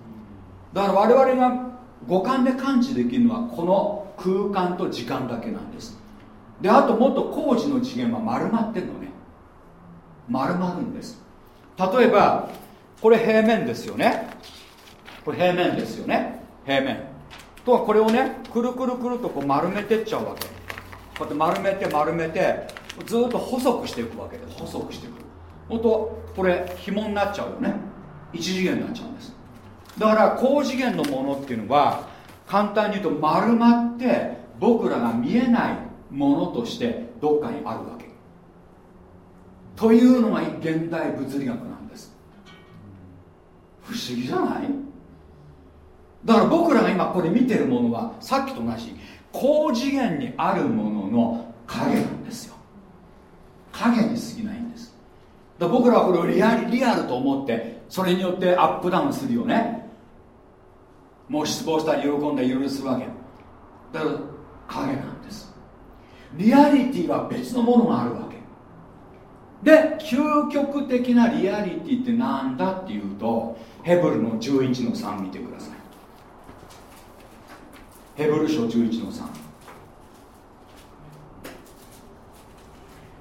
だから我々が五感で感知できるのはこの空間と時間だけなんです。であともっと工事の次元は丸まってるのね。丸まるんです。例えばこれ平面ですよね。これ平面ですよね。平面。とはこれをねくるくるくるとこう丸めてっちゃうわけ。こうやって丸めて丸めてずっと細くしていくわけで細くしていく。本当これ紐になっちゃうよね。一次元になっちゃうんです。だから高次元のものっていうのは簡単に言うと丸まって僕らが見えないものとしてどっかにあるわけ。というのが現代物理学なんです。不思議じゃない？だから僕らが今これ見てるものはさっきと同じ高次元にあるものの影なんですよ。影に過ぎないんです。だ僕らはこれをリアリアルと思ってそれによってアップダウンするよね。もう失望したり喜んだ許すわけ。だから影なんです。リアリティは別のものがあるわで究極的なリアリティって何だっていうとヘブルの11の3見てください。ヘブル書11の3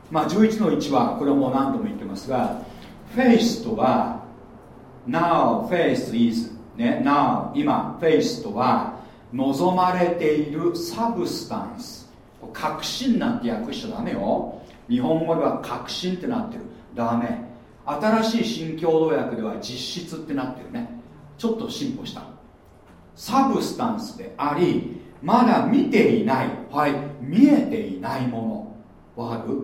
まあ11の1はこれも何度も言ってますがフェイスとは Now faith is ね Now 今フェイスとは望まれている substance。確信なんて訳しちゃダメよ。日本語では確信ってなってる。ダメ。新しい新共同訳では実質ってなってるね。ちょっと進歩した。 substance でありまだ見ていない。はい。見えていないもの。わかる？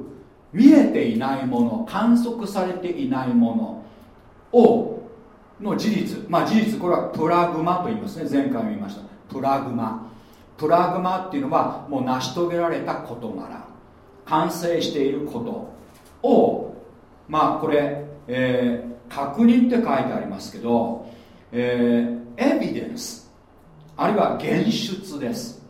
見えていないもの。観測されていないもの。をの事実。まあ事実。これはプラグマと言いますね。前回も言いました。プラグマ。プラグマっていうのはもう成し遂げられた事柄。完成していることをまあこれ、えー、確認って書いてありますけど、えー、エビデンスあるいは現出です。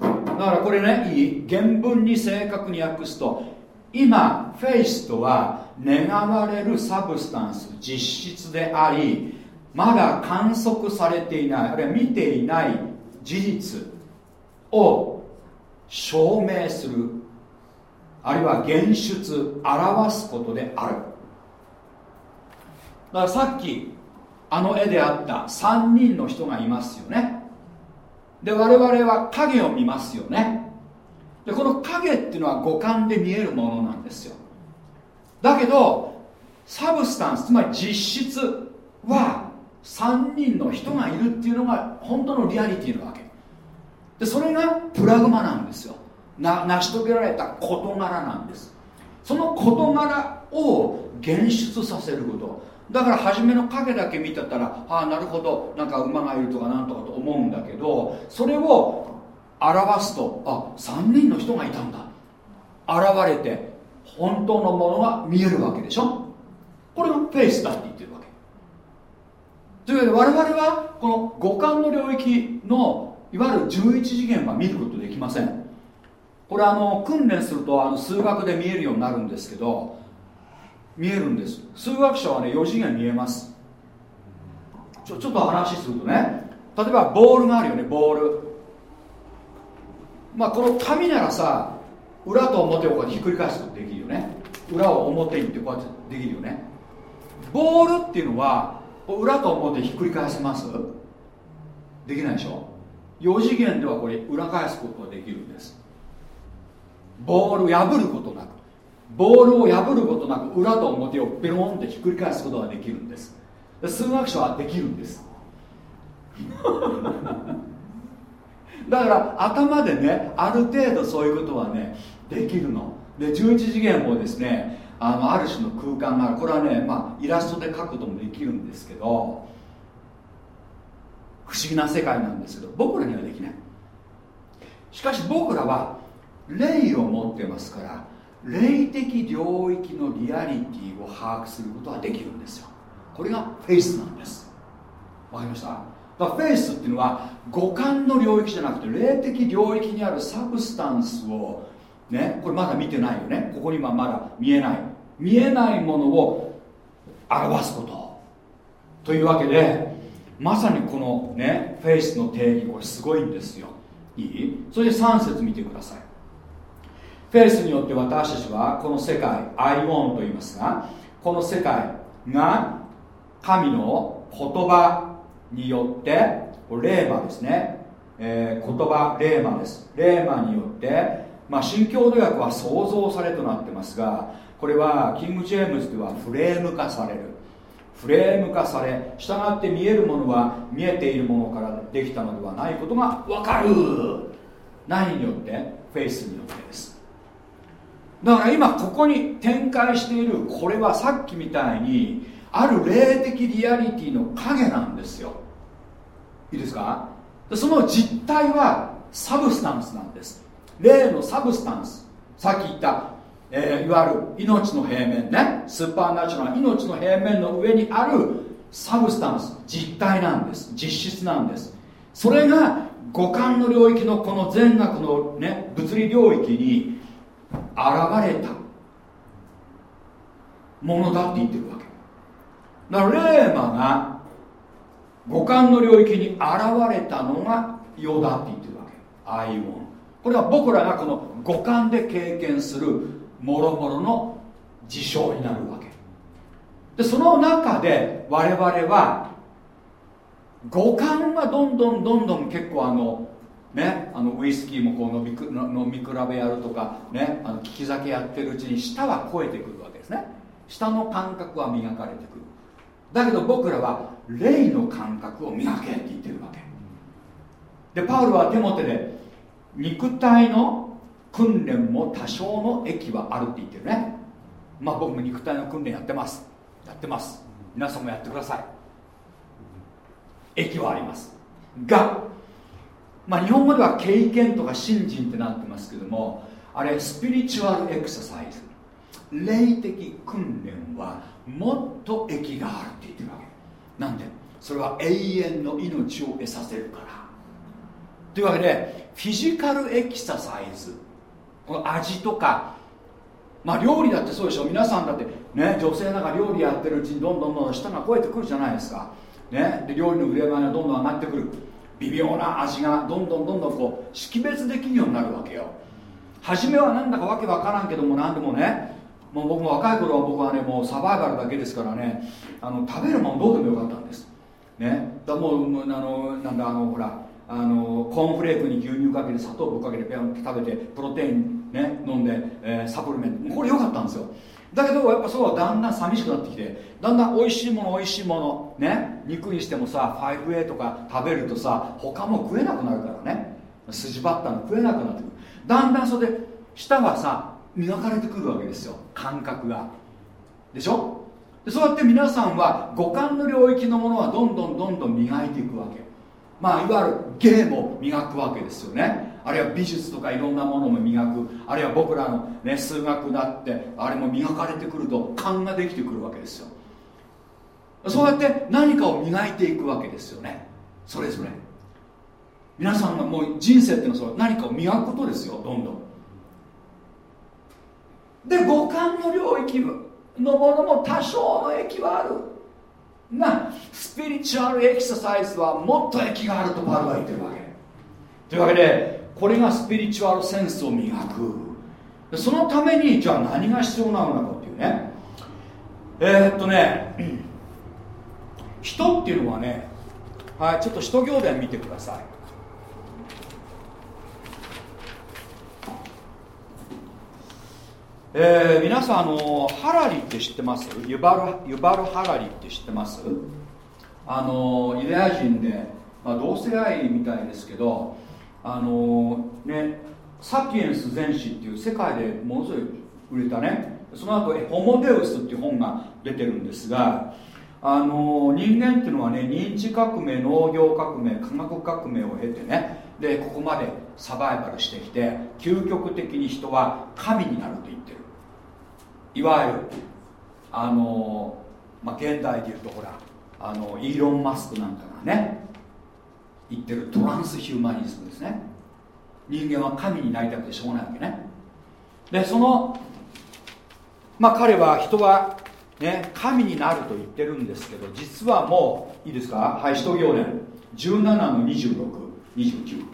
だからこれねいい原文に正確に訳すと今フェイスとは願われるサブスタンス実質でありまだ観測されていないあるいは見ていない事実を証明するあるいは現出表すことである。だからさっきあの絵であった3人の人がいますよね。で我々は影を見ますよね。でこの影っていうのは五感で見えるものなんですよ。だけどサブスタンスつまり実質は3人の人がいるっていうのが本当のリアリティなわけ。でそれがプラグマなんですよ。な成し遂げられた事柄なんです。その事柄を現出させること。だから初めの影だけ見てたらああなるほど。なんか馬がいるとかなんとかと思うんだけどそれを表すとあ3人の人がいたんだ。現れて本当のものが見えるわけでしょ。これがフェイスだって言ってるわけ。というわけで我々はこの五感の領域のいわゆる11次元は見ることできません。これあの訓練するとあの数学で見えるようになるんですけど見えるんです。数学者はね4次元見えます。ちょちょっと話するとね例えばボールがあるよねボール。まあこの紙ならさ裏と表をこうやってひっくり返すことできるよね。裏を表にってこうやってできるよね。ボールっていうのは裏と表ひっくり返せます？できないでしょ？4次元ではこれ裏返すことができるんです。ボールを破ることなくボールを破ることなく裏と表をベロンってひっくり返すことができるんです。数学者はできるんです。だから頭でねある程度そういうことはねできるの。で11次元もですねあのある種の空間がある。これはね、まあ、イラストで描くこともできるんですけど不思議な世界なんですけど僕らにはできない。しかし僕らは霊を持ってますから霊的領域のリアリティを把握することができるんですよ。これがフェイスなんです。わかりました？だからフェイスっていうのは五感の領域じゃなくて霊的領域にある substance をねこれまだ見てないよね。ここにはまだ見えない。見えないものを表すこと。というわけでまさにこのねフェイスの定義これすごいんですよ。いい？それで3節見てください。フェイスによって私たちはこの世界アイオンと言いますがこの世界が神の言葉によってレーマですね、えー、言葉レーマです。レーマによってまあ新共同訳は創造されとなってますがこれはキング・ジェームズではフレーム化される。フレーム化され従って見えるものは見えているものからできたのではないことが分かる。何によって？フェイスによってです。だから今ここに展開しているこれはさっきみたいにある霊的リアリティの影なんですよ。いいですか？その実態はサブスタンスなんです。霊の substance。さっき言った、えー、いわゆる命の平面ね。 supernatural 命の平面の上にある substance。実体なんです。実質なんです。それが五感の領域のこの全学のね物理領域に現れた。ものだって言ってるわけ。だからレーマが五感の領域に現れたのが世だって言ってるわけ。アイオン。これは僕らがこの五感で経験するもろもろの事象になるわけ。でその中で我々は五感がどんどんどんどん結構あのね、あのウイスキーもこう飲み飲み比べやるとか、ね、あの利き酒やってるうちに舌は超えてくるわけですね。舌の感覚は磨かれてくる。だけど僕らは霊の感覚を磨けって言ってるわけ。でパウルは手元で肉体の訓練も多少の益はあるって言ってるね。まあ僕も肉体の訓練やってます。やってます。皆さんもやってください。益はあります。がまあ、日本語では経験とか信心ってなってますけどもあれスピリチュアルエクササイズ霊的訓練はもっと益があるって言ってるわけ。なんで？それは永遠の命を得させるから。というわけでフィジカルエクササイズこの味とかまあ料理だってそうでしょ。皆さんだってね女性なんか料理やってるうちにどんどんどんどん舌が超えてくるじゃないですか。ね？で料理の売れ場がどんどん上がってくる。微妙な味がどんどんどんどんこう識別できるようになるわけよ。初めはなんだかわけわからんけども何でもねもう僕も若い頃は僕はねもうサバイバルだけですからねあの食べるものどうでもよかったんです。ね。だもうあのなんだあのほらあのコーンフレークに牛乳かけて砂糖ぶっかけてペンって食べてプロテインね飲んで、えー、サプリメント。これ良かったんですよ。だけどやっぱそうだんだん寂しくなってきてだんだん美味しいもの美味しいものね肉にしてもさ 5A とか食べるとさ他も食えなくなるからね。筋バッターの食えなくなってくる。だんだんそれで舌はさ磨かれてくるわけですよ。感覚が。でしょ？でそうやって皆さんは五感の領域のものはどんどんどんどん磨いていくわけ。まあいわゆる芸も磨くわけですよね。あるいは美術とかいろんなものも磨く。あるいは僕らの、ね、数学だってあれも磨かれてくると勘ができてくるわけですよ。そうやって何かを磨いていくわけですよね。それぞれ。皆さんがもう人生っていうのは何かを磨くことですよどんどん。で五感の領域のものも多少の益はある。がスピリチュアルエクササイズはもっと益があるとパルは言ってるわけ。というわけでこれがスピリチュアルセンスを磨く。そのためにじゃあ何が必要なのかっていうね。えー、っとね 人っていうのはねはいちょっと使徒行伝見てください。えー、皆さんあのハラリって知ってます？ユバルユバルハラリって知ってます？あのユダヤ人で、まあ、同性愛みたいですけどあのねサピエンス全史っていう世界でものすごい売れたね。その後ホモデウスっていう本が出てるんですがあの人間っていうのはね認知革命農業革命科学革命を経てねでここまでサバイバルしてきて究極的に人は神になると言ってる。いわゆるあの、まあ、現代でいうとほらあのイーロン・マスクなんかがね言ってるトランスヒューマニズムですね。人間は神になりたくてしょうがないわけね。でそのまあ彼は人はね、神になると言ってるんですけど実はもういいですか？はい使徒行伝17の2629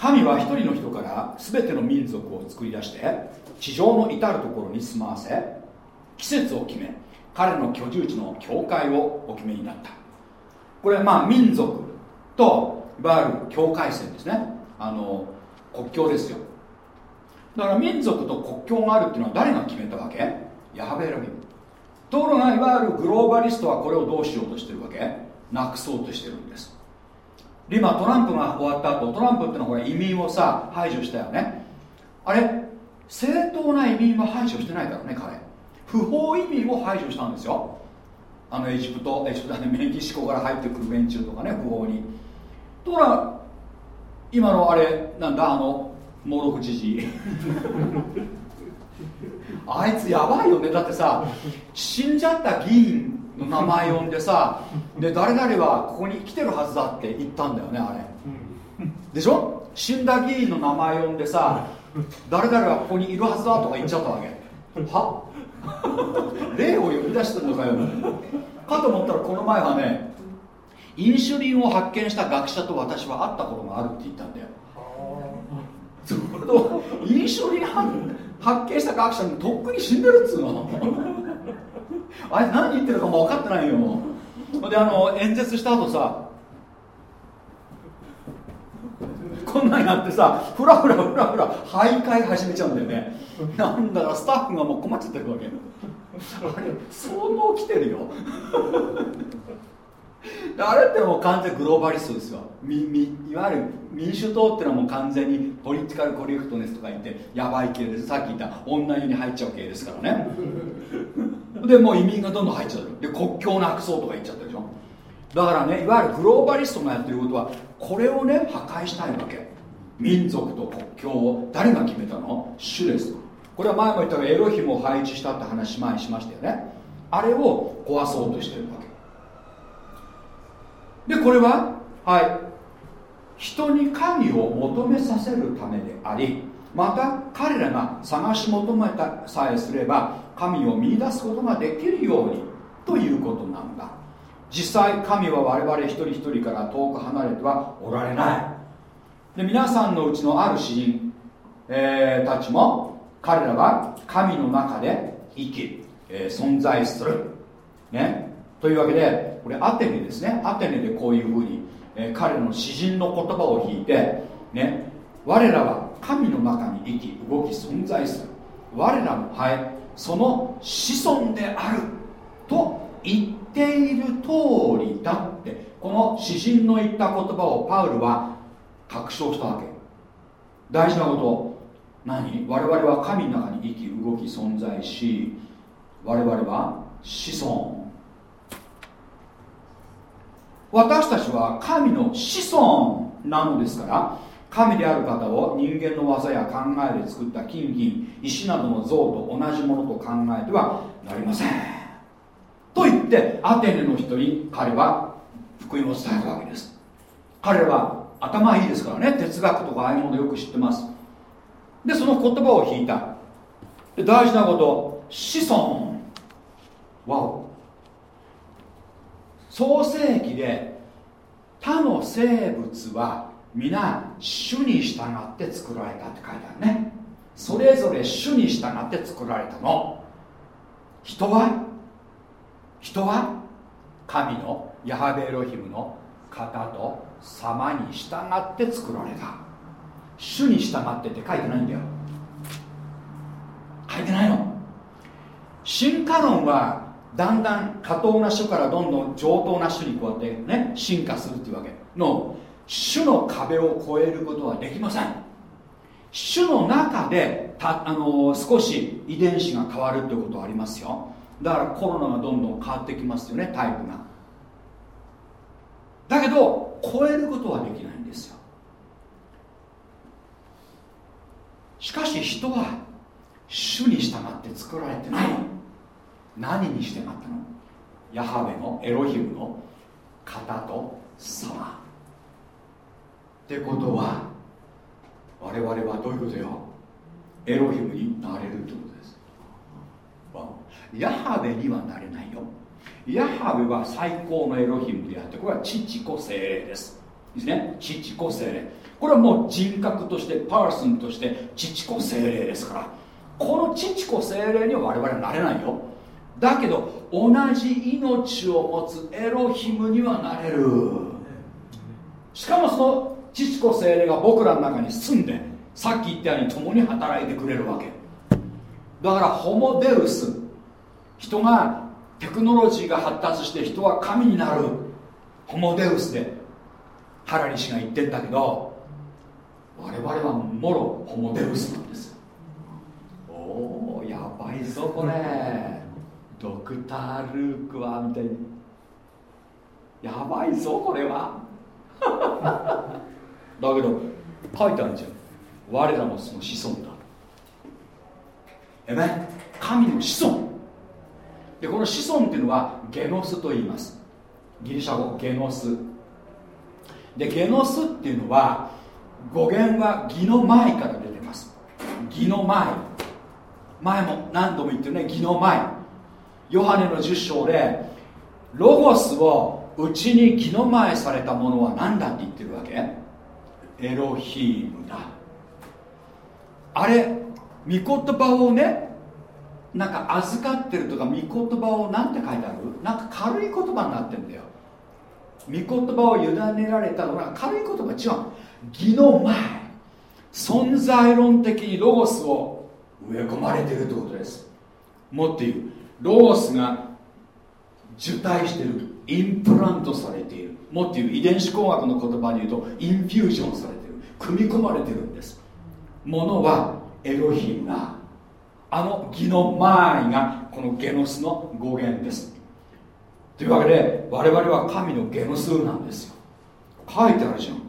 神は一人の人から全ての民族を作り出して地上の至る所に住まわせ季節を決め彼の居住地の教会をお決めになった。これはまあ民族といわゆる境界線ですね。あの国境ですよ。だから民族と国境があるっていうのは誰が決めたわけ？ヤハベエロヒム。ところがいわゆるグローバリストはこれをどうしようとしてるわけ？なくそうとしてるんです。で今トランプが終わった後トランプってのはこれ移民をさ排除したよね。あれ正当な移民は排除してないからね彼。不法移民を排除したんですよ。あのエジプトエジプトねメキシコから入ってくる連中とかね不法に。ところが今のあれなんだあのモロフ知事。あいつやばいよね。だってさ死んじゃった議員名前呼んでさで誰々はここに来てるはずだって言ったんだよねあれ。でしょ？死んだ議員の名前呼んでさ誰々はここにいるはずだとか言っちゃったわけ。は？例を呼び出してるのかよ。かと思ったらこの前はねインシュリンを発見した学者と私は会ったことがあるって言ったんだよ。それとインシュリン発見した学者にとっくに死んでるっつうの あれ何言ってるかも分かってないよ。であの演説した後さこんなんやってさふらふらふらふら徘徊始めちゃうんだよね。なんだかスタッフがもう困っちゃってるわけ。あれ相当来てるよ。あれってもう完全グローバリストですよ。みみいわゆる民主党ってのはもう完全にポリティカルコレクトネスとか言ってやばい系です。さっき言った女湯に入っちゃう系ですからね。でもう移民がどんどん入っちゃう。で国境なくそうとか言っちゃったでしょ。だからねいわゆるグローバリストがやってることはこれをね破壊したいわけ。民族と国境を。誰が決めたの？主です。これは前も言ったがエロヒムを配置したって話前にしましたよね。あれを壊そうとしてるわけ。でこれははい。人に神を求めさせるためでありまた彼らが探し求めたさえすれば神を見出すことができるようにということなんだ。実際神は我々一人一人から遠く離れてはおられない。で皆さんのうちのある詩人、えー、たちも彼らは神の中で生き、えー、存在する。ね。というわけでこれアテネですね。アテネでこういうふうに、えー、彼の詩人の言葉を引いてね我らは神の中に生き動き存在する。我らのはいその子孫であると言っている通りだって。この詩人の言った言葉をパウルは確証したわけ。大事なこと。何？我々は神の中に生き動き存在し我々は子孫。私たちは神の子孫なのですから神である方を人間の技や考えで作った金銀石などの像と同じものと考えてはなりません。と言ってアテネの人に彼は福音を伝えたわけです。彼は頭いいですからね。哲学とかああいうものよく知ってます。でその言葉を引いた。で大事なこと子孫わお創世記で他の生物は皆主に従って作られたって書いてあるね。それぞれ主に従って作られたの。人は？人は？神のヤハベエロヒムの方と様に従って作られた。主に従ってって書いてないんだよ。書いてないの。進化論はだんだん過当な種からどんどん上等な種にこうやってね進化するっていうわけ。の種の壁を越えることはできません。種の中でたあのー、少し遺伝子が変わるっていうことはありますよ。だからコロナがどんどん変わってきますよねタイプが。だけど超えることはできないんですよ。しかし人は主に従って作られてない。何に従ったの？ヤハベのエロヒムの型と様。ってことは我々はどういうことよ？エロヒムになれるってことです。ヤハベにはなれないよ。ヤハベは最高のエロヒムであってこれは父子精霊です。ですね。父子精霊。これはもう人格としてパーソンとして父子精霊ですから。この父子精霊には我々はなれないよ。だけど同じ命を持つエロヒムにはなれる。しかもその父子精霊が僕らの中に住んでさっき言ったように共に働いてくれるわけ。だからホモデウス人がテクノロジーが発達して人は神になる。ホモデウスでハラリ氏が言ってんだけど我々はもろホモデウスなんです。おおやばいぞこれ。ドクター・ルークはみたいにやばいぞこれは。だけど書いてあるじゃん。我らもその子孫だ。えめ？神の子孫。でこの子孫っていうのはゲノスと言います。ギリシャ語ゲノス。でゲノスっていうのは語源は義の前から出てます。義の前。前も何度も言ってるね。義の前。ヨハネの10章でロゴスをうちに義の前されたものは何だって言ってるわけ？エロヒームだ。あれ御言葉をねなんか預かってるとか御言葉を何て書いてある？なんか軽い言葉になってんだよ。御言葉を委ねられたのが軽い言葉違う。義の前。存在論的にロゴスを植え込まれてるということです。もっと言う。ロゴスが受胎してるインプラントされている。もっと言う遺伝子工学の言葉で言うとインフュージョンされてる。組み込まれてるんです。ものはエロヒムがあの義の前がこのゲノスの語源です。というわけで我々は神のゲノスなんですよ。書いてあるじゃん。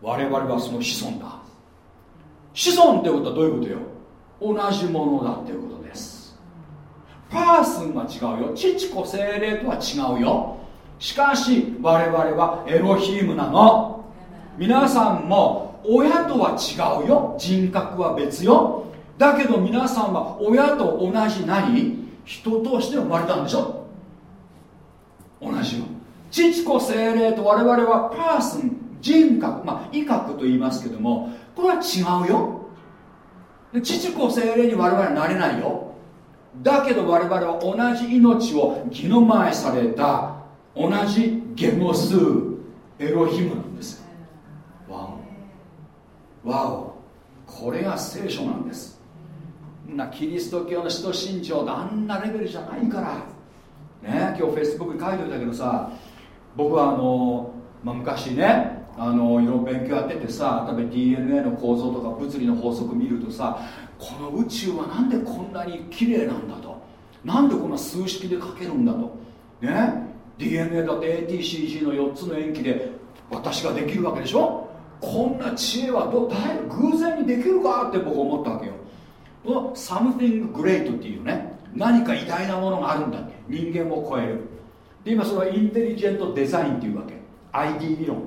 我々はその子孫だ。子孫ってことはどういうことよ。同じものだっていうことですパーソンは違うよ。父子精霊とは違うよ。しかし我々はエロヒームなの。皆さんも親とは違うよ。人格は別よ。だけど皆さんは親と同じ何人として生まれたんでしょ。同じよ。父子精霊と我々はパーソン人格。まあ威嚇と言いますけどもこれは違うよ。父子精霊に我々はなれないよ。だけど我々は同じ命を義の前された同じゲノスエロヒムなんです。わおわおこれが聖書なんです。なキリスト教の使徒信条あんなレベルじゃないから。ね今日フェイスブックに書いておいたけどさ僕はあの、まあ、昔ねあのいろいろ勉強やっててさ例えば DNA の構造とか物理の法則見るとさこの宇宙はなんでこんなに綺麗なんだと？なんでこんな数式で書けるんだと？ね？DNA だって ATCG の4つの塩基で私ができるわけでしょ？こんな知恵はど偶然にできるかって僕思ったわけよ。この something great っていうね何か偉大なものがあるんだって。人間を超える。で今それはインテリジェントデザインっていうわけ。ID 理論。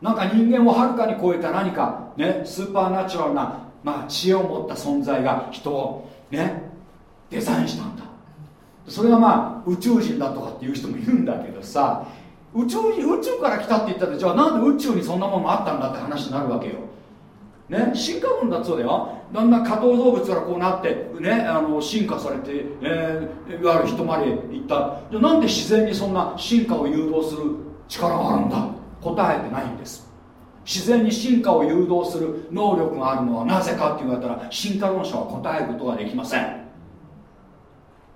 なんか人間をはるかに超えた何かねスーパーナチュラルな、まあ、知恵を持った存在が人をねデザインしたんだ。それがまあ宇宙人だとかっていう人もいるんだけどさ宇宙人宇宙から来たって言ったらじゃあなんで宇宙にそんなものあったんだって話になるわけよ。ね、進化論だってそうだよ。だんだん下等動物からこうなって、ね、あの進化されて、えー、いわゆる人までいった。じゃなんで自然にそんな進化を誘導する力があるんだ？答えてないんです。自然に進化を誘導する能力があるのはなぜかって言われたら進化論者は答えることができません。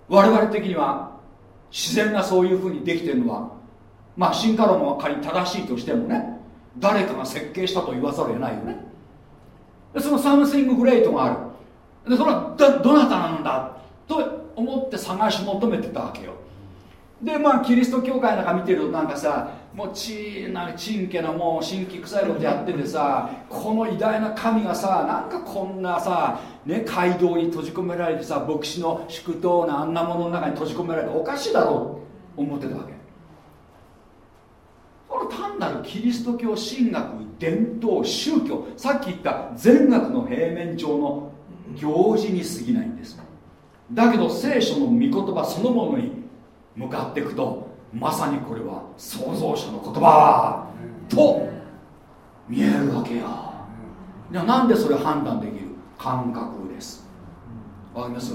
我々的には自然なそういうふうにできてるのはまあ進化論は仮に正しいとしてもね誰かが設計したと言わざるを得ないよね。でその something great がある。でそれはどなたなんだ？と思って探し求めてたわけよ。でまあキリスト教会なんか見てるとなんかさもうちなちんけなもう辛気臭いことやっててさこの偉大な神がさなんかこんなさ、ね、街道に閉じ込められてさ牧師の祝祷なあんなものの中に閉じ込められておかしいだろうと思ってたわけ。この単なるキリスト教神学伝統宗教さっき言った善悪の平面上の行事に過ぎないんです。だけど聖書の御言葉そのものに向かっていくとまさにこれは創造者の言葉と見えるわけよじゃなんでそれ判断できる感覚です。わかります？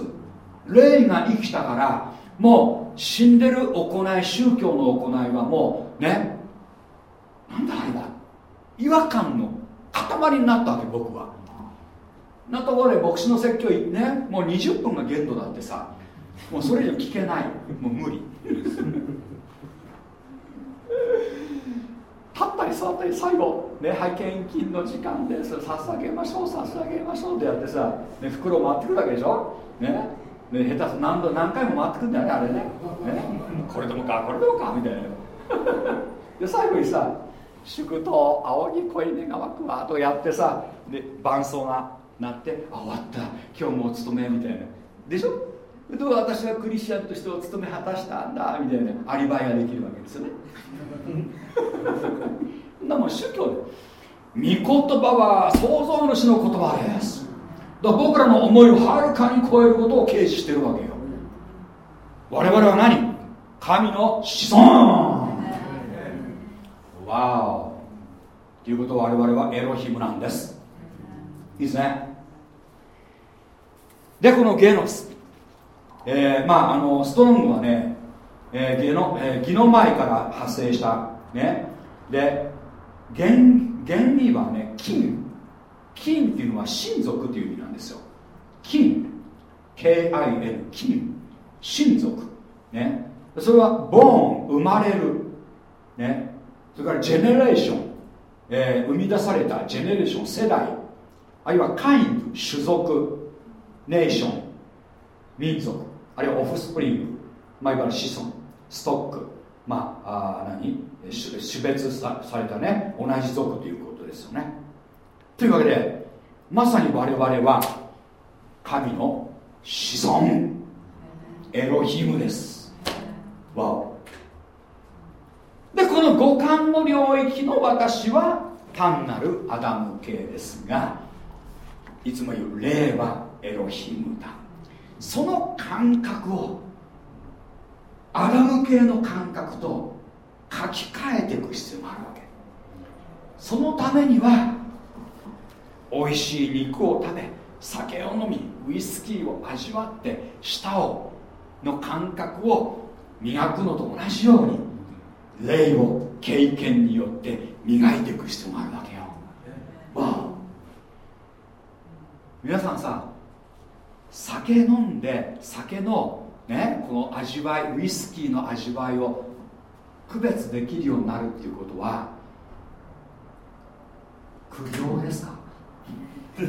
霊が生きたからもう死んでる行い宗教の行いはもうねなんだあれは？違和感の塊になったわけ僕は。なところで牧師の説教ね。もう20分が限度だってさ。もうそれ以上聞けない。もう無理 立ったり座ったり最後、ね、拝見金の時間でそれ捧げましょう捧げましょうってやってさ、ね、袋を回ってくるわけでしょ、ね？ね、下手す何度何回も回ってくるんだよねあれね。ね？これでもかこれでもかみたいな。で最後にさ祝祷青に恋願わくわとやってさで伴奏が鳴ってあ終わった。今日もお勤めみたいな。でしょ？で私はクリスチャンとしてお勤め果たしたんだみたいなアリバイができるわけですよね。なもん宗教で。御言葉は創造主の言葉です。だから僕らの思いをはるかに超えることを掲示してるわけよ。我々は何？神の子孫。わおということは我々はエロヒムなんです。いいですね。でこのゲノス。えー、まああのストロングはね、えー、ゲノえー、ギノ前から発生したね。で原原理はね金。金っていうのは親族っていう意味なんですよ。金。KIN 金。親族。ね。それはボーン生まれる。ね。それからジェネレーション、えー、生み出されたジェネレーション世代。あるいはカイン種族。ネーション民族。あるいはオフスプリング、まあ、いわゆる子孫ストックまああ何？種別されたね同じ族ということですよね。というわけでまさに我々は神の子孫エロヒムです。わお。でこの五感の領域の私は単なるアダム系ですがいつも言う霊はエロヒムだ。その感覚をアダム系の感覚と書き換えていく必要があるわけ。そのためには美味しい肉を食べ酒を飲みウイスキーを味わって舌をの感覚を磨くのと同じように霊を経験によって磨いていく必要があるわけよ。わあ皆さんさ酒飲んで酒のねこの味わいウイスキーの味わいを区別できるようになるっていうことは苦行ですか？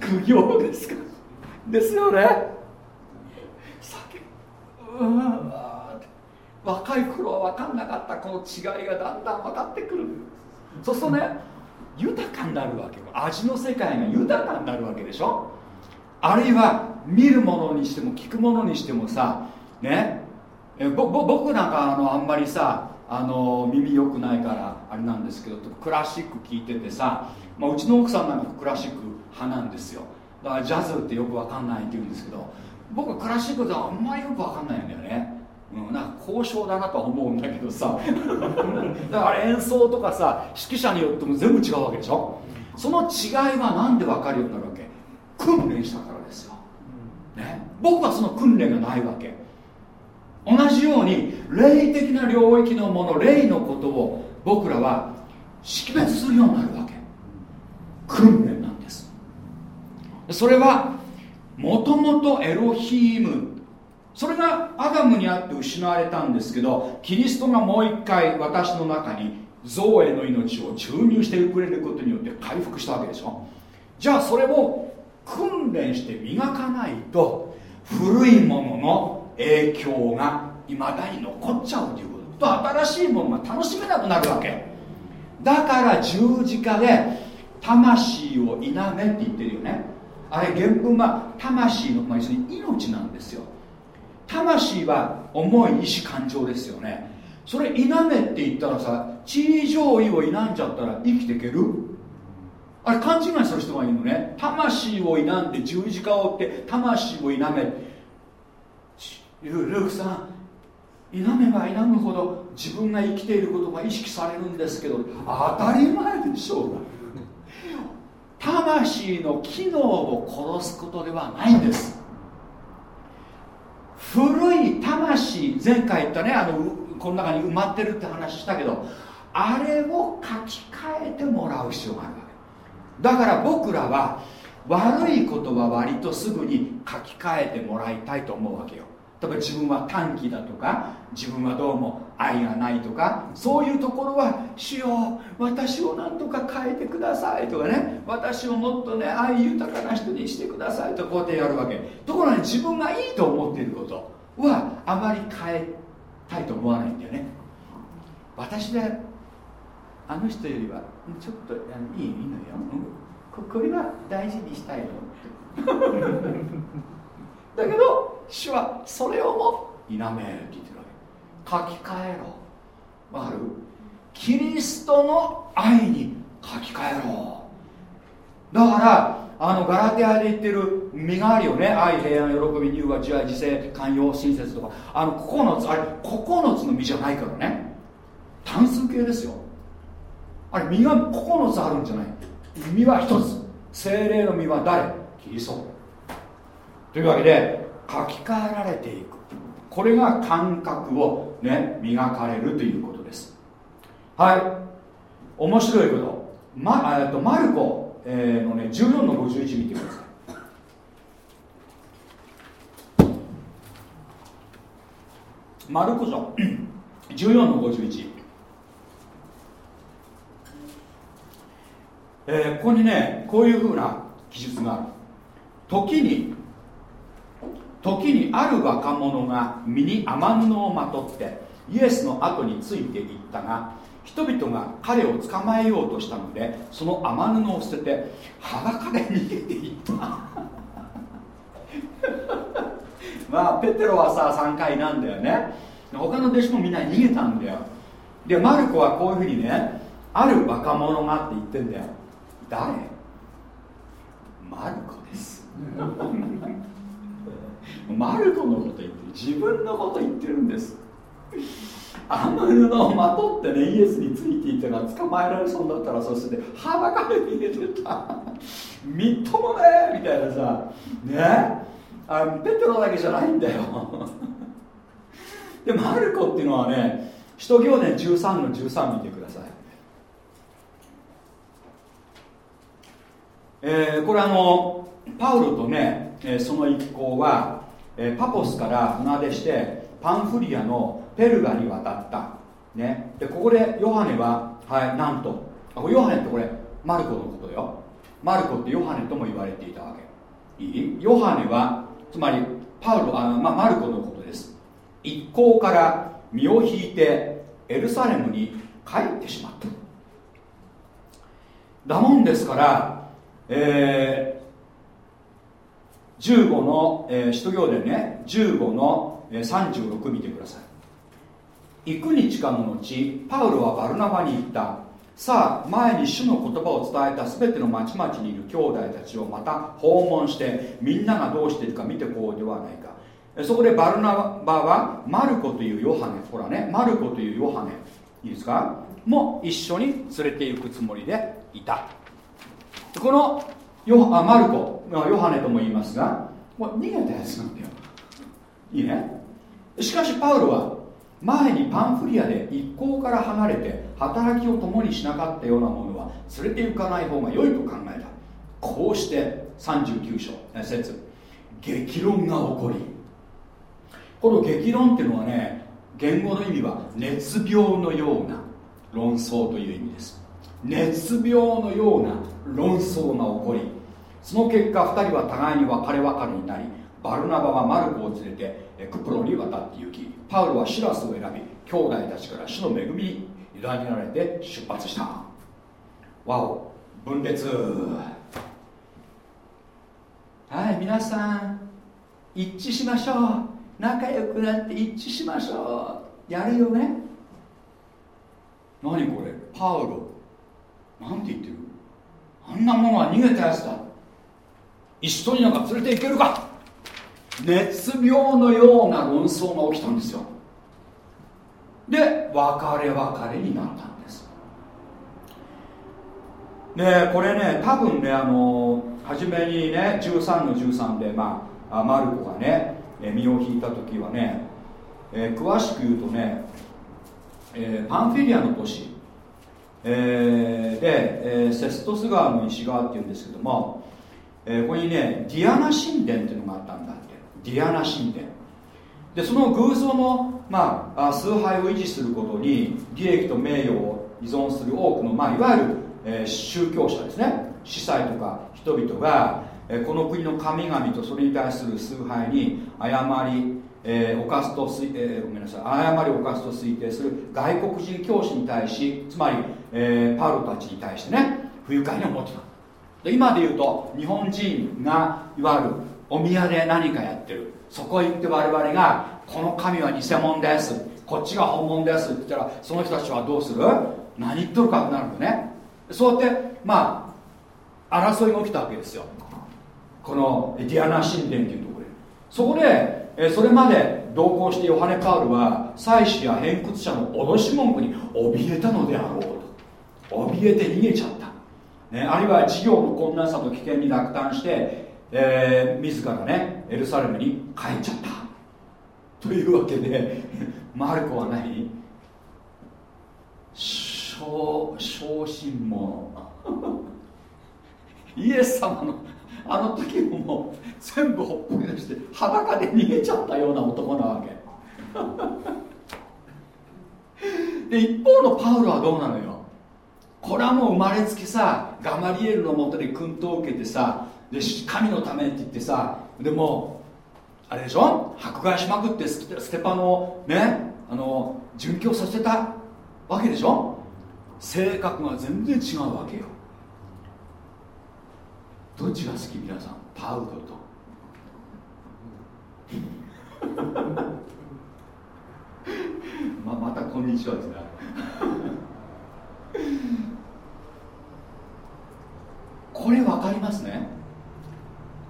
苦行ですか？ですよね。酒。うん。若い頃は分かんなかった。この違いがだんだん分かってくる。そうするとね豊かになるわけ味の世界が豊かになるわけでしょ？あるいは見るものにしても聞くものにしてもさね？えぼ僕なんかあのあんまりさあの耳良くないからあれなんですけどクラシック聴いててさ、まあ、うちの奥さんなんかクラシック派なんですよ。だからジャズってよく分かんないって言うんですけど僕はクラシックではあんまりよく分かんないんだよね、うん、なんか交渉だなとは思うんだけどさ。だから演奏とかさ指揮者によっても全部違うわけでしょ。その違いは何で分かるようになるわけ？訓練したからですよ、ね、僕はその訓練がないわけ。同じように霊的な領域のもの霊のことを僕らは識別するようになるわけ。訓練なんです。それはもともとエロヒーム。それがアダムにあって失われたんですけどキリストがもう一回私の中に造営の命を注入してくれることによって回復したわけでしょ。じゃあそれを訓練して磨かないと古いものの影響がいまだに残っちゃうということ。と新しいものが楽しめなくなるわけ。だから十字架で魂を否めって言ってるよね。あれ原文は魂の、まあ、要するに命なんですよ。魂は重い意志感情ですよね。それ否めって言ったらさ地上位を否んじゃったら生きていける？あれ勘違いする人がいるのね。魂を否んで十字架を追って魂を否めルルークさん否めば否むほど自分が生きていることが意識されるんですけど当たり前でしょうが。魂の機能を殺すことではないんです。古い魂前回言ったねあのこの中に埋まってるって話したけどあれを書き換えてもらう必要がある。だから僕らは悪いことは割とすぐに書き換えてもらいたいと思うわけよ。例えば自分は短気だとか自分はどうも愛がないとかそういうところは主よ私を何とか変えてくださいとかね私をもっとね愛豊かな人にしてくださいとこうやってやるわけ。ところが自分がいいと思っていることはあまり変えたいと思わないんだよね。私であの人よりはちょっとあのいいいいのよ。これは大事にしたいのって。だけど主はそれをも否めって言ってるわけ。書き換えろ。わかる。キリストの愛に書き換えろ。だからあのガラテアで言ってる実があるよね愛平安喜び乳和自愛自制寛容親切とかあの9つあれ9つの実じゃないからね。単数形ですよ。あれ実が9つあるんじゃない？実は1つ。精霊の実は誰？キリスト。というわけで書き換えられていく。これが感覚をね磨かれるということです。はい。面白いこと、ま、えっとマルコ、えー、のね14の51見てください。マルコ書。14の51えー、ここにねこういうふうな記述がある。時に時にある若者が身に雨布をまとってイエスの後についていったが人々が彼を捕まえようとしたのでその雨布を捨てて裸で逃げていった。まあペテロはさ3回なんだよね。他の弟子もみんな逃げたんだよ。でマルコはこういうふうにねある若者がって言ってんだよ。誰？マルコです。マルコのこと言ってる。自分のこと言ってるんです。あの布をまとってねイエスについていたら捕まえられそうだったらそして裸で逃げてた。みっともねみたいなさ。ね？あペテロだけじゃないんだよ。でマルコっていうのはね使徒行伝13の13見てください。えー、これあのパウロとね、え、その一行はえ、パポスから船出してパンフリアのペルガに渡った、ね、でここでヨハネは、はい、なんと。あヨハネってこれマルコのことよ。マルコってヨハネとも言われていたわけ。いい？ヨハネはつまりパウロあの、まあ、マルコのことです。一行から身を引いてエルサレムに帰ってしまった。だもんですから、え15の、えー、使徒行伝ね15の、えー、36見てください。行くに近の後パウロはバルナバに行った。さあ前に主の言葉を伝えた全ての町々にいる兄弟たちをまた訪問してみんながどうしているか見てこうではないか。そこでバルナバはマルコというヨハネほらねマルコというヨハネいいですか？も一緒に連れて行くつもりでいた。このヨあマルコヨハネとも言いますがもう逃げたやつなんだよ。いいね。しかしパウロは前にパンフリアで一行から離れて働きを共にしなかったようなものは連れて行かない方が良いと考えた。こうして39章節。激論が起こり。この激論っていうのはね言語の意味は熱病のような論争という意味です。熱病のような論争が起こりその結果2人は互いに別れ別れになりバルナバはマルコを連れてクプロに渡って行きパウロはシラスを選び兄弟たちから主の恵みに委ねられて出発した。わお分裂。はい皆さん一致しましょう。仲良くなって一致しましょう。やるよね？何これ？パウロなんて言ってる？あんなものは逃げたやつだ。一緒になんか連れて行けるか？熱病のような論争が起きたんですよ。で別れ別れになったんです。でこれね多分ねあの初めにね13の13で、まあ、マルコがね身を引いた時はね、えー、詳しく言うとね、えー、パンフィリアの都市、えー、で、えー、セストス川の西側っていうんですけども、えー、ここにねディアナ神殿っていうのがあったんだって。ディアナ神殿。でその偶像の、まあ、崇拝を維持することに利益と名誉を依存する多くの、まあ、いわゆる、えー、宗教者ですね。司祭とか人々が、えー、この国の神々とそれに対する崇拝に誤り、えー、犯すと、えー、ごめんなさい。誤りを犯すと推定する外国人教師に対しつまり、えー、パウロたちに対してね不愉快に思ってた。で今で言うと日本人がいわゆるお宮で何かやってる。そこへ行って我々がこの神は偽物です。こっちが本物です。って言ったらその人たちはどうする？何言っとるかってなるんでね。そうやってまあ争いが起きたわけですよ。このディアナ神殿っていうところで。そこでえそれまで同行してヨハネ・パウルは祭司や偏屈者の脅し文句に怯えたのであろうと。怯えて逃げちゃった、ね、あるいは事業の困難さと危険に落胆してえー、自らねエルサレムに帰っちゃった。というわけで マルコは何？小小心者。イエス様のあの時ももう全部ほっぽり出して裸で逃げちゃったような男なわけ。で一方のパウロはどうなのよ。これはもう生まれつきさガマリエルのもとで訓導を受けてさで神のためって言ってさでもあれでしょ？迫害しまくってステパノをねあの殉教させたわけでしょ？性格が全然違うわけよ。どっちが好き皆さん？パウロと。ままたこんにちはですね。これ分かりますね。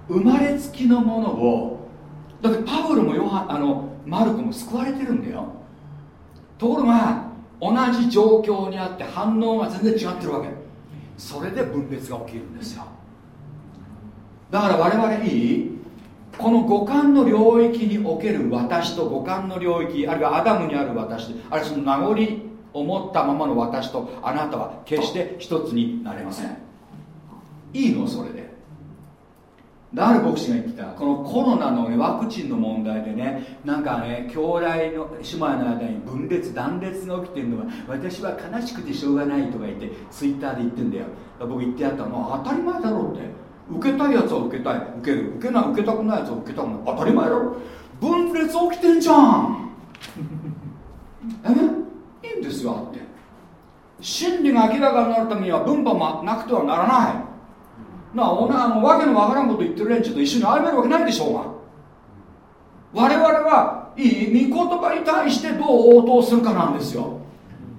生まれつきのものをだってパウロもヨハあのマルコも救われてるんだよ。ところが同じ状況にあって反応が全然違ってるわけ。それで分別が起きるんですよ。だから我々にこの五感の領域における私と五感の領域あるいはアダムにある私あるいはその名残を持ったままの私とあなたは決して一つになれません。いいのそれで。ある牧師が言ってたこのコロナの、ね、ワクチンの問題でねなんかね兄弟の姉妹の間に分裂断裂が起きてるのは私は悲しくてしょうがないとか言ってツイッターで言ってんだよ。僕言ってやったらもう当たり前だろうって受けたいやつは受けたい。受ける。受けない受けたくないやつは受けたくない。当たり前だろ。分裂起きてんじゃん。え？いいんですよって。真理が明らかになるためには分派もなくてはならない。なおなあのわけのわからんこと言ってる連中と一緒に歩めるわけないでしょうが我々はいい御言葉に対してどう応答するかなんですよ。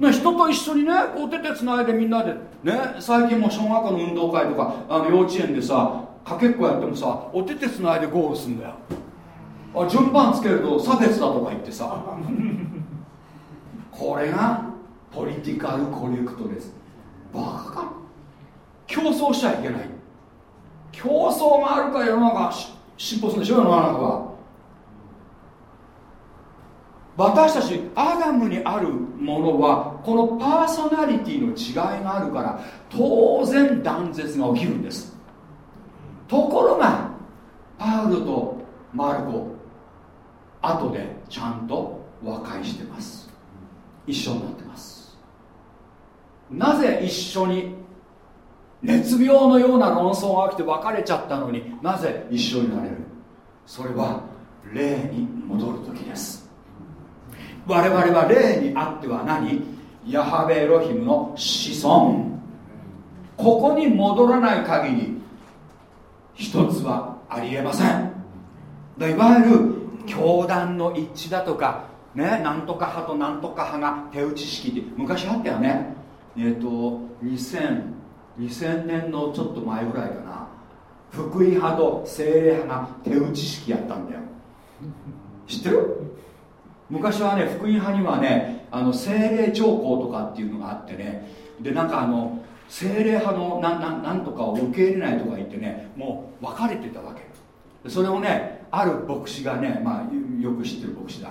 ね、人と一緒にねお手手つないでみんなでね最近も小学校の運動会とかあの幼稚園でさかけっこやってもさお手手つないでゴールすんだよ。あ順番つけると差別だとか言ってさ。これがポリティカルコレクトです。バカか。競争しちゃいけない。競争があるから世の中。進歩するんでしょ世の中は。私たちアダムにあるものはこのパーソナリティの違いがあるから当然断絶が起きるんです。ところがパウロとマルコ後でちゃんと和解してます。一緒になってます。なぜ一緒に熱病のような論争が起きて別れちゃったのになぜ一緒になれる？それは霊に戻る時です。我々は霊にあっては何？ヤハベエロヒムの子孫。ここに戻らない限り一つはありえません。いわゆる教団の一致だとかねなんとか派となんとか派が手打ち式って昔あったよね。えっ、ー、と2000 2000年のちょっと前ぐらいかな。福音派と精霊派が手打ち式やったんだよ。知ってる？昔はね福音派にはねあの精霊条項とかっていうのがあってねでなんかあの精霊派のなななんとかを受け入れないとか言ってねもう分かれてたわけ。それをねある牧師がね、まあ、よく知ってる牧師だ。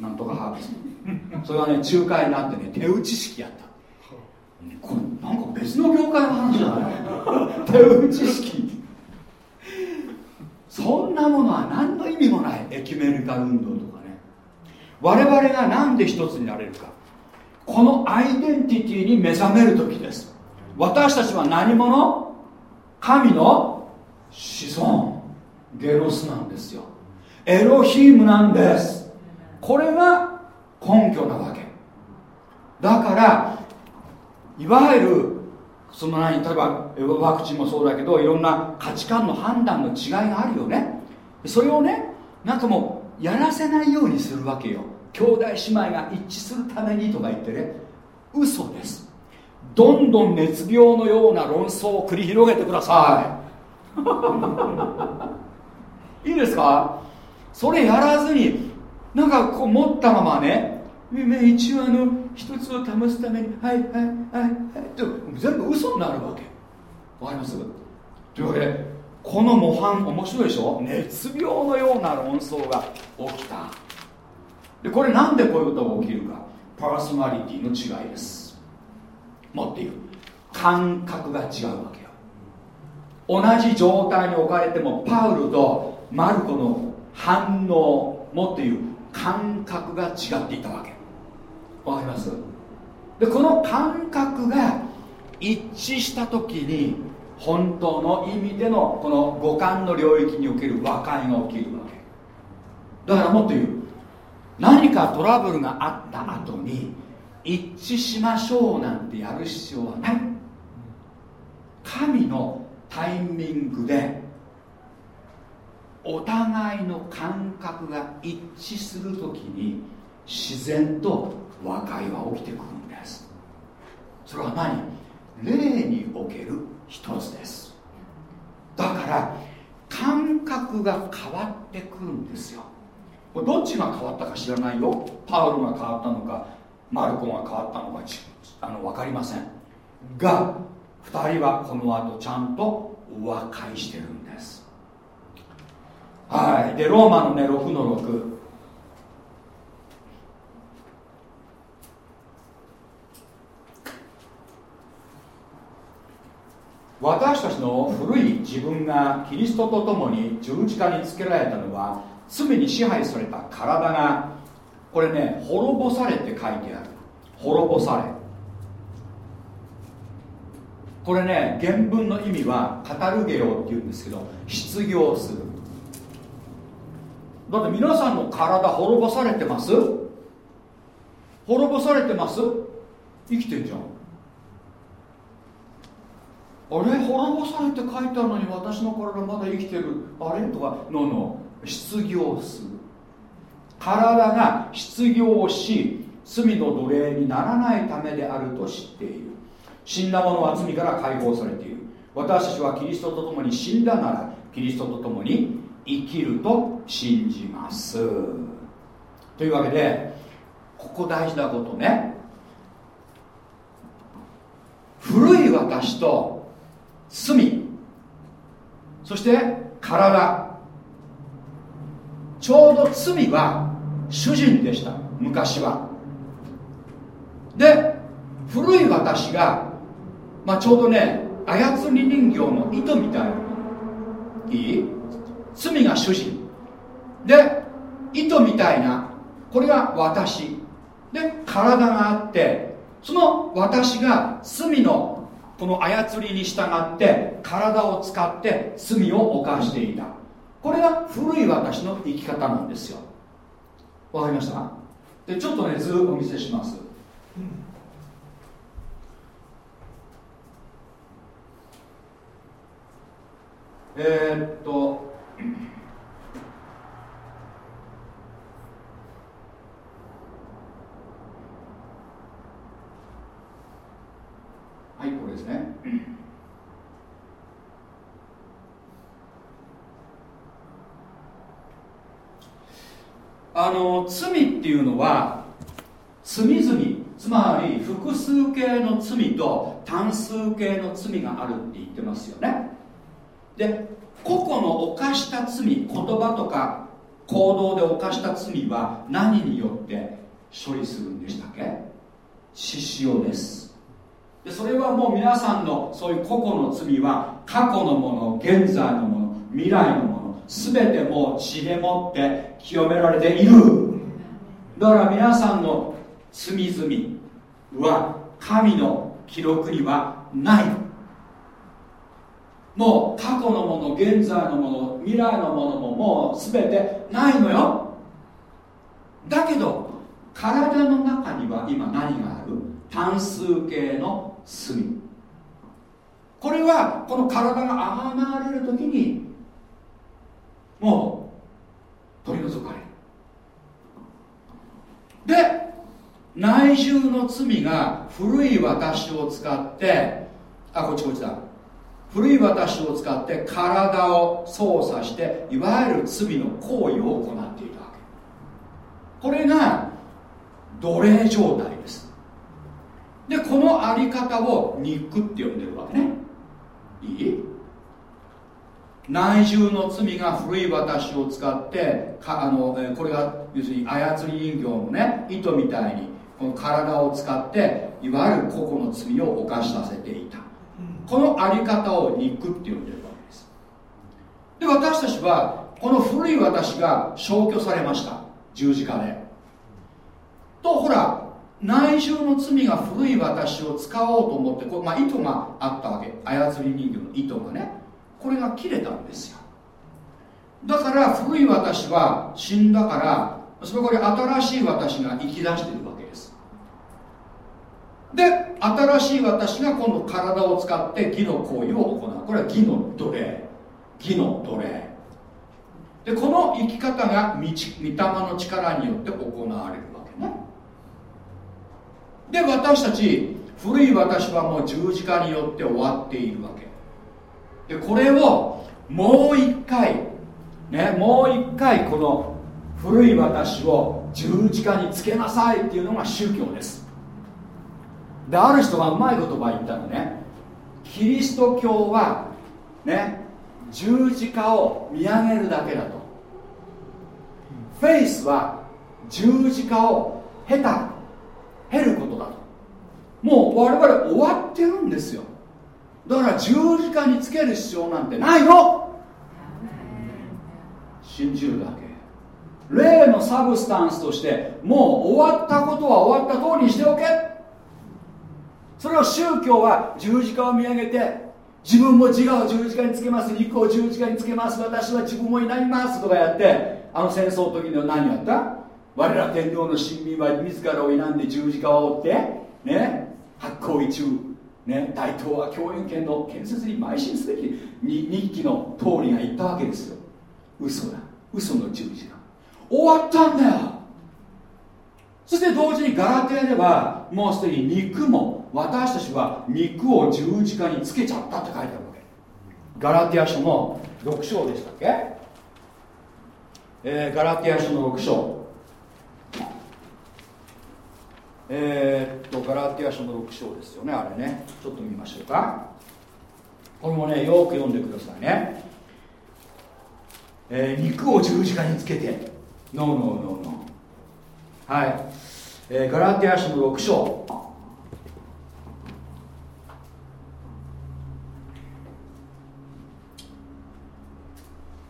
なんとかハーブスそれはね仲介になってね手打ち式やった。これなんか別の業界の話じゃない？手打ち式。そんなものは何の意味もない。エキュメニカ運動とか。我々が何で一つになれるか。このアイデンティティに目覚める時です。私たちは何者？神の子孫。ゲロスなんですよ。エロヒームなんです。これが根拠なわけ。だからいわゆるその何？例えばワクチンもそうだけどいろんな価値観の判断の違いがあるよね。それをねなんかもうやらせないようにするわけよ。兄弟姉妹が一致するためにとか言ってね。嘘です。どんどん熱病のような論争を繰り広げてください。い。いですか？それやらずになんかこう持ったままね一応あの一つを保つためにはいはいはいはいって全部嘘になるわけ。わかります？というわけでこの模範面白いでしょ？熱病のような論争が起きた。でこれなんでこういうことが起きるか？パーソナリティの違いです。もっと言う感覚が違うわけよ。同じ状態に置かれてもパウルとマルコの反応もっと言う感覚が違っていたわけ。わかります？でこの感覚が一致した時に本当の意味でのこの五感の領域における和解が起きるわけ。だからもっと言う。何かトラブルがあった後に一致しましょうなんてやる必要はない。神のタイミングでお互いの感覚が一致する時に自然と和解は起きてくるんです。それは何？霊における一つです。だから感覚が変わってくるんですよ。これどっちが変わったか知らないよ。パウロが変わったのかマルコが変わったのかあの分かりません。が2人はこの後ちゃんと和解してるんです。はい。でローマのね6の6私たちの古い自分がキリストと共に十字架につけられたのは罪に支配された体がこれね滅ぼされって書いてある。滅ぼされ。これね原文の意味はカタルゲオっていうんですけど失業する。だって皆さんの体滅ぼされてます？滅ぼされてます？生きてんじゃん。あれ滅ぼされて書いてあるのに私の体まだ生きてる。あれとかのの失業する。体が失業し罪の奴隷にならないためであると知っている。死んだ者は罪から解放されている。私たちはキリストと共に死んだならキリストと共に生きると信じます。というわけでここ大事なことね。古い私と罪。そして体。ちょうど罪は主人でした。昔は。で古い私が、まあ、ちょうどね操り人形の糸みたいな。いい？罪が主人。で糸みたいな。これが私。で体があってその私が罪のこの操りに従って体を使って罪を犯していた。これが古い私の生き方なんですよ。わかりました？でちょっとね図お見せします、えー、っとはいこれですね。あの罪っていうのは罪々つまり複数形の罪と単数形の罪があるって言ってますよね。で個々の犯した罪言葉とか行動で犯した罪は何によって処理するんでしたっけ？獅子王です。でそれはもう皆さんのそういう個々の罪は過去のもの現在のもの未来のもの全てもう血でもって清められている。だから皆さんの罪々は神の記録にはない。もう過去のもの現在のもの未来のものももう全てないのよ。だけど体の中には今何がある？単数形の罪。これはこの体があがまれる時にもう取り除かれる。で内住の罪が古い私を使ってあこっちこっちだ。古い私を使って体を操作していわゆる罪の行為を行っているわけ。これが奴隷状態です。でこのあり方を肉って呼んでるわけね。いい？内住の罪が古い私を使ってかあのこれが要するに操り人形のね糸みたいにこの体を使っていわゆる個々の罪を犯させていた。このあり方を肉って呼んでるわけです。で私たちはこの古い私が消去されました。十字架で。とほら内住の罪が古い私を使おうと思ってこまあ、糸があったわけ。操り人形の糸がね。これが切れたんですよ。だから古い私は死んだからそこで新しい私が生き出してるわけです。で新しい私が今度体を使って義の行為を行う。これは義の奴隷。義の奴隷。でこの生き方が御霊の力によって行われるわけ。で私たち古い私はもう十字架によって終わっているわけ。でこれをもう一回ねもう一回この古い私を十字架につけなさいっていうのが宗教です。である人がうまい言葉言ったのね。キリスト教はね十字架を見上げるだけだと。フェイスは十字架を経た経ること。もう我々終わってるんですよ。だから十字架につける必要なんてないの。信じるだけ。例のサブスタンスとしてもう終わったことは終わった通りにしておけ。それを宗教は十字架を見上げて自分も自我を十字架につけます。肉を十字架につけます。私は自分を担います。とかやってあの戦争の時には何やった？我ら天皇の親民は自らを否んで十字架を追ってね。発行一中ね、大東は教員権の建設に邁進すべきに日記の通りが言ったわけですよ嘘だ嘘の十字架終わったんだよそして同時にガラテアではもうすでに肉も私たちは肉を十字架につけちゃったって書いてあるわけ。ガラテア書の6章でしたっけ、えー、ガラテア書の6章。えー、っとガラティア書の6章ですよねあれね。ちょっと見ましょうか。これもねよく読んでくださいね、えー、肉を十字架につけて。ノーノーノーノーはい、えー、ガラティア書の6章。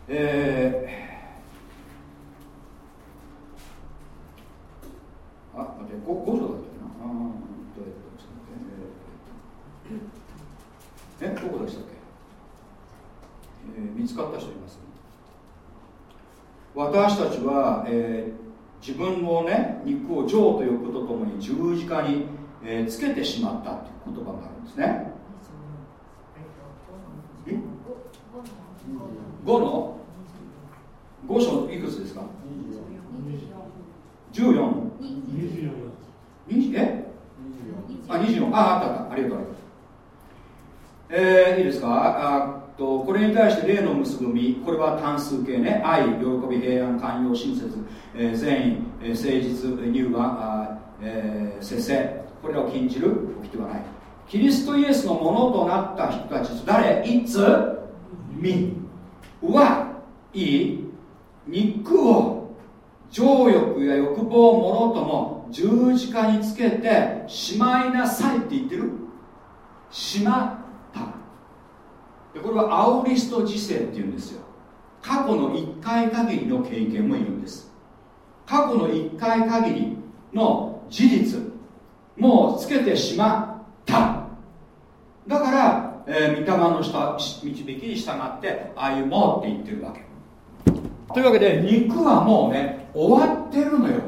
えあ待って五条だったけな。あどうやってちっと待ってえどこでしたっけ、えー、見つかった人います？私たちは、えー、自分のね肉を情と呼ぶとともに十字架に、えー、つけてしまったという言葉があるんですね。5の5章いくつですか 14? え？あ24ああったあった。ありがとう。ありがとうえー、いいですか？あとこれに対して例の結ぶみこれは単数形ね。愛喜び平安寛容親切、えー、善意、えー、誠実乳和あ、えー、節制。これらを禁じる掟はない。キリストイエスのものとなった人たち誰？いつ？み。はいい。肉を情欲や欲望をものとも十字架につけてしまいなさいって言ってる？しまった。でこれはアオリスト自世っていうんですよ。過去の1回限りの経験もいるんです。過去の1回限りの事実もうつけてしまった。だから、えー、御霊の下導きに従って歩もうって言ってるわけ。というわけで肉はもうね終わってるのよ。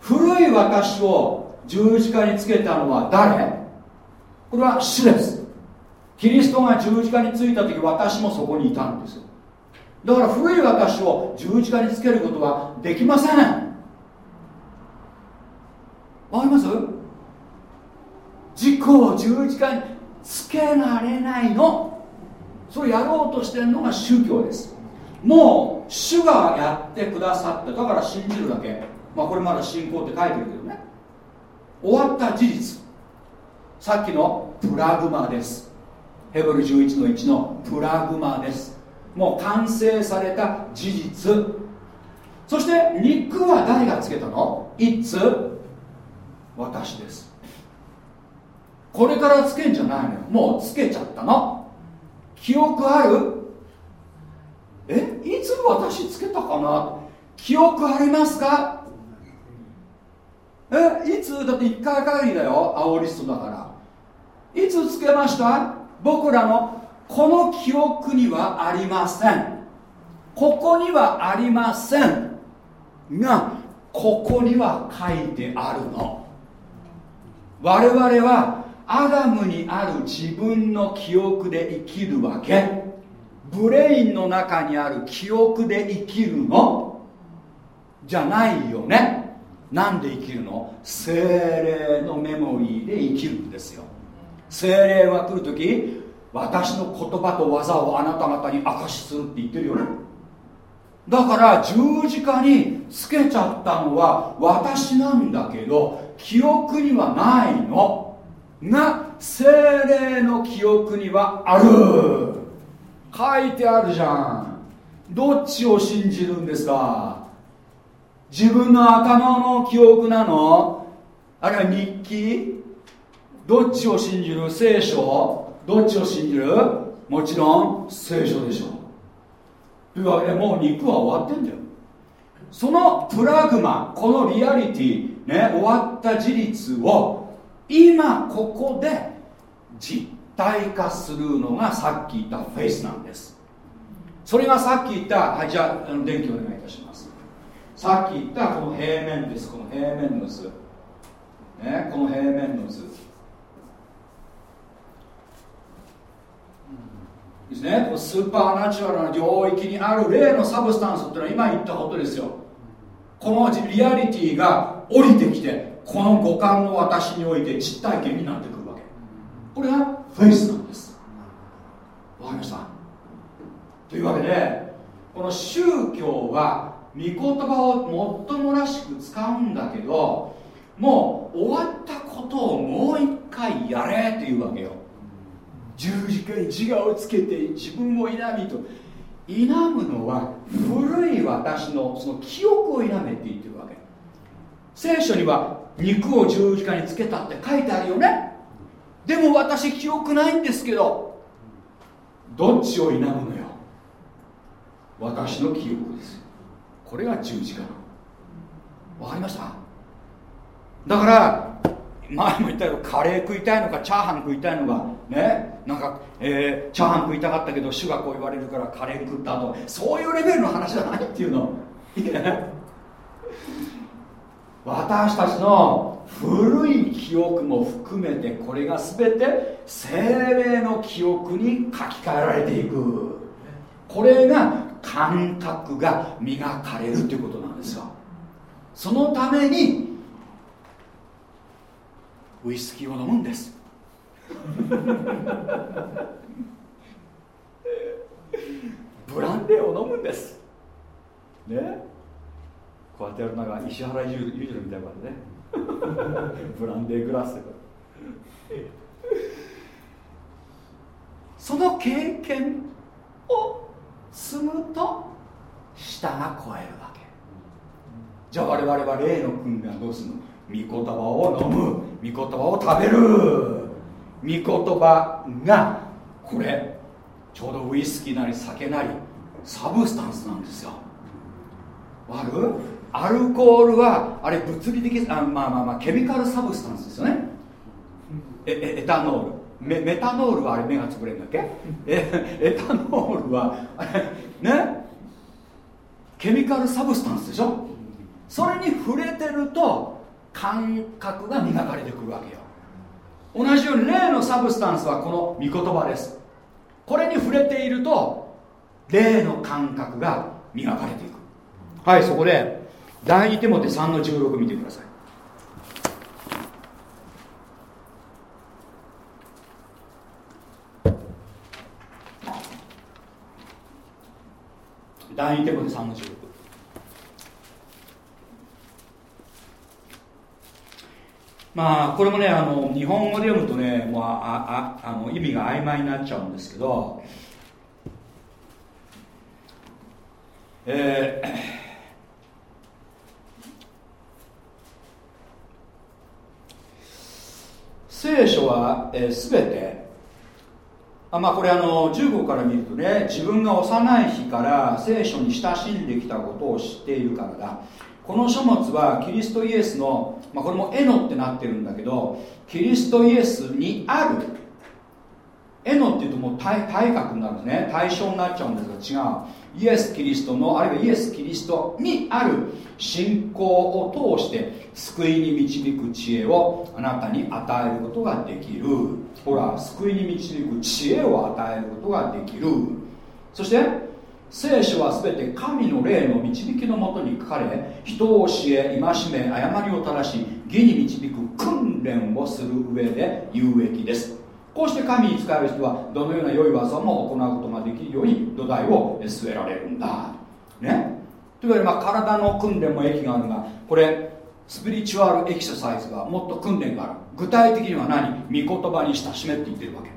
古い私を十字架につけたのは誰？これは主ですキリストが十字架についた時私もそこにいたんですだから古い私を十字架につけることはできません。わかります？自己を十字架につけられないの。それをやろうとしてるのが宗教です。もう主がやってくださってだから信じるだけ。まあこれまだ信仰って書いてるけどね。終わった事実。さっきのプラグマです。ヘブル11の1のプラグマです。もう完成された事実。そして肉は誰がつけたの？いつ？私です。これからつけんじゃないのよ。もうつけちゃったの。記憶ある？えいつ私つけたかな?記憶ありますか?えいつ?だって1回限りだよ青リストだから。いつつけました?僕らのこの記憶にはありません。ここにはありません。がここには書いてあるの。我々はアダムにある自分の記憶で生きるわけ。ブレインの中にある記憶で生きるの？じゃないよね。なんで生きるの？精霊のメモリーで生きるんですよ。精霊が来る時私の言葉と技をあなた方に明かしするって言ってるよね。だから十字架につけちゃったのは私なんだけど記憶にはないの。が精霊の記憶にはある。書いてあるじゃん。どっちを信じるんですか？自分の頭の記憶なの？あるいは日記？どっちを信じる？聖書？どっちを信じる？もちろん聖書でしょ。というわけでもう肉は終わってんだよ。そのプラグマこのリアリティね終わった事実を今ここで実体化するのがさっき言ったフェイスなんです。それがさっき言ったはいじゃあ電気お願いいたします。さっき言ったこの平面です。この平面の図。ねこの平面の図。ですね。スーパーナチュラルな領域にある例のサブスタンスっていうのは今言ったことですよ。このリアリティが降りてきてこの五感の私において実体験になってくるわけ。これがフェイスなんです。わかりました。というわけでこの宗教は御言葉をもっともらしく使うんだけどもう終わったことをもう一回やれっていうわけよ。十字架に自我をつけて自分を否みと。否むのは古い私のその記憶を否めって言ってるわけ。聖書には肉を十字架につけたって書いてあるよねでも私記憶ないんですけどどっちを否むのよ。私の記憶です。これが十字架。わかりました？だから前も言ったけどカレー食いたいのかチャーハン食いたいのかね？なんか、えー、チャーハン食いたかったけど主がこう言われるからカレー食った後そういうレベルの話じゃないっていうの。私たちの古い記憶も含めてこれが全て精霊の記憶に書き換えられていく。これが感覚が磨かれるということなんですよ。そのためにウイスキーを飲むんです。ブランデーを飲むんです。ね？こうやってやるのが石原裕次郎みたいな感じね。ブランデーグラスとかその経験を積むと舌が肥えるわけ。じゃあ我々は霊の訓練はどうするの？御言葉を飲む。御言葉を食べる。御言葉がこれ。ちょうどウイスキーなり酒なり substance なんですよ。わかる？アルコールはあれ物理的あまあまあまあ chemical substance ですよね。えエタノール。メメタノールはあれ目がつぶれるんだっけ？え エタノールはあれね？ chemical substance でしょ？それに触れてると感覚が磨かれてくるわけよ。同じように霊の substance はこの御言葉です。これに触れていると霊の感覚が磨かれていく。はいそこで第2テモテ3の16見てください。第2手モて3の16まあこれもねあの日本語で読むとねもうあああの意味が曖昧になっちゃうんですけどえー聖書は、えー、全てあまあこれあの15から見るとね自分が幼い日から聖書に親しんできたことを知っているからだ。この書物はキリストイエスの、まあ、これもエノってなってるんだけどキリストイエスにある。エノっていうともう体体格になるんですね。対象になっちゃうんですが違う。イエス・キリストのあるいはイエス・キリストにある信仰を通して救いに導く知恵をあなたに与えることができる。ほら救いに導く知恵を与えることができる。そして聖書は全て神の霊の導きのもとに書かれ人を教え戒め誤りを正し義に導く訓練をする上で有益です。こうして神に仕える人はどのような良い技も行うことができるように土台を据えられるんだ。ね。というわけで、まあ、体の訓練も益があるがこれスピリチュアルエクササイズがもっと訓練がある。具体的には何？御言葉に親しめって言ってるわけ。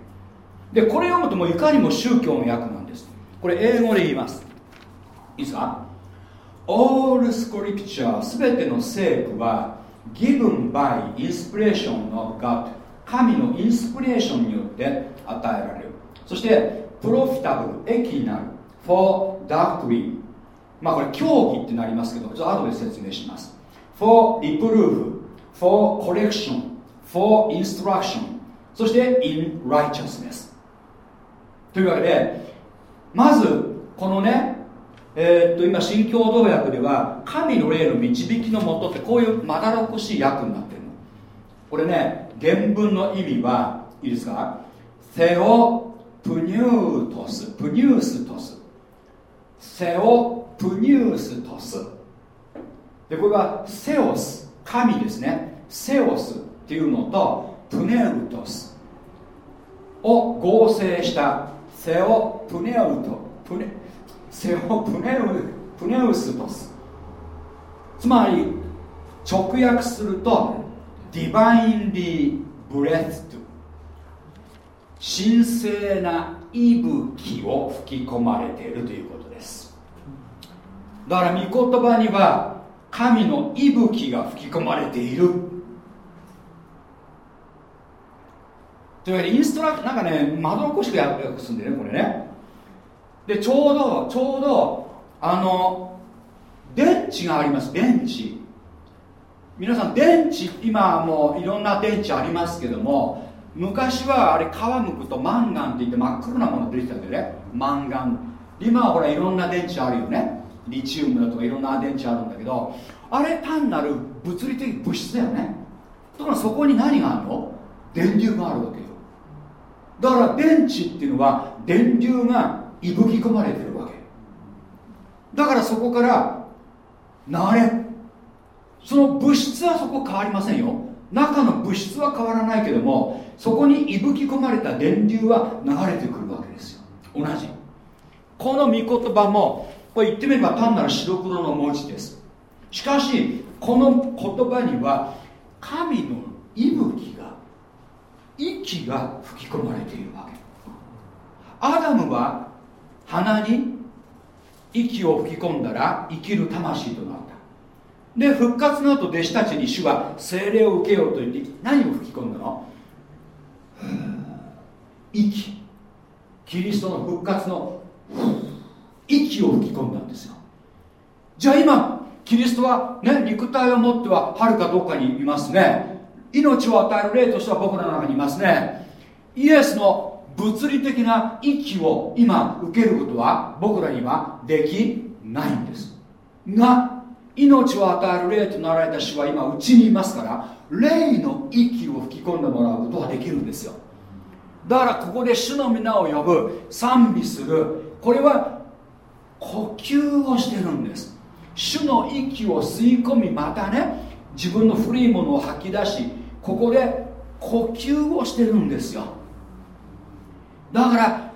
でこれ読むともういかにも宗教の訳なんです。これ英語で言います。いいですか？All scripture すべての聖句は given by inspiration of God 神のインスピレーションによって与えられる。そしてプロフィタブル益になる。for doctrine まあこれ教義ってなりますけどちょっと後で説明します。for reproof for correction for instruction そして in righteousness というわけでまずこのねえー、っと今新共同訳では神の霊の導きのもとってこういうまだらこしい訳になってるの。これね原文の意味はいいですか？セオプニュートス。プニューストス。セオプニューストス。でこれはセオス。神ですね。セオスっていうのとプネルトス。を合成した。セオプネルト。プネセオプネルプネウストス。つまり直訳すると divinely breathed 神聖な息吹を吹き込まれているということです。だから御言葉には神の息吹が吹き込まれている。というわけでインストラクなんかねまどろっこしくや訳すんでねこれね。でちょうどちょうどあの電池があります。電池。皆さん電池今もういろんな電池ありますけども昔はあれ皮むくとマンガンって言って真っ黒なもの出てたんだよね。マンガン。今はほらいろんな電池あるよね。リチウムだとかいろんな電池あるんだけどあれ単なる物理的物質だよね。だからそこに何があるの？電流があるわけよ。だから電池っていうのは電流がいぶき込まれてるわけ。だからそこから流れその物質はそこ変わりませんよ。中の物質は変わらないけどもそこにいぶき込まれた電流は流れてくるわけですよ。同じ。この御言葉もこれ言ってみれば単なる白黒の文字です。しかしこの言葉には神の息吹が息が吹き込まれているわけ。アダムは鼻に息を吹き込んだら生きる魂となった。で復活の後弟子たちに主は精霊を受けようと言って何を吹き込んだの？息。キリストの復活の息を吹き込んだんですよ。じゃあ今キリストはね肉体を持ってははるかどっかにいますね。命を与える霊としては僕らの中にいますね。イエスの物理的な息を今受けることは僕らにはできないんです。が命を与える霊となられた主は今うちにいますから霊の息を吹き込んでもらうことができるんですよ。だからここで主の皆を呼ぶ賛美する。これは呼吸をしてるんです。主の息を吸い込みまたね自分の古いものを吐き出しここで呼吸をしてるんですよ。だから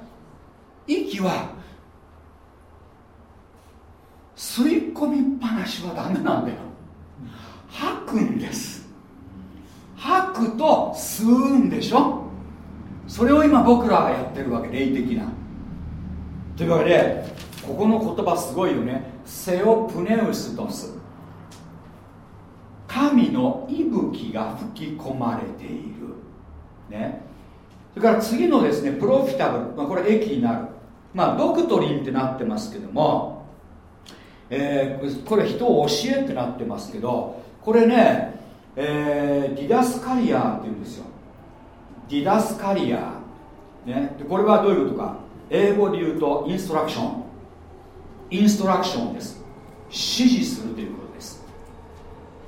息は吸い込みっぱなしはダメなんだよ。吐くんです。吐くと吸うんでしょ。それを今僕らはやってるわけ霊的な。というわけでここの言葉すごいよね。セオプネウストス。神の息吹が吹き込まれている。ね。それから次のですねプロフィタブル、まあ、これ駅になる。まあドクトリンってなってますけども。えー、これ人を教えってなってますけどこれね、えー、ディダスカリアっていうんですよ。ディダスカリア、ね、でこれはどういうことか。英語で言うとインストラクション。インストラクションです。指示するということです。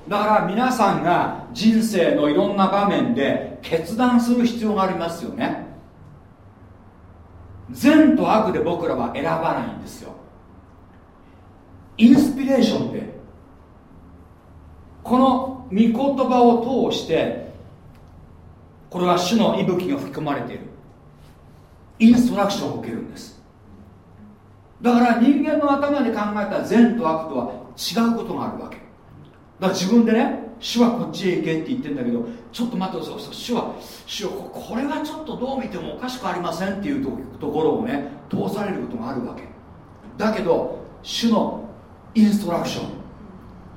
だから皆さんが人生のいろんな場面で決断する必要がありますよね。善と悪で僕らは選ばないんですよ。インスピレーションでこの御言葉を通してこれは主の息吹が吹き込まれている。インストラクションを受けるんです。だから人間の頭で考えた善と悪とは違うことがあるわけ。だから自分でね主はこっちへ行けって言ってんだけどちょっと待ってください。主は主はこれはちょっとどう見てもおかしくありませんっていうところをね通されることがあるわけ。だけど主のインストラクション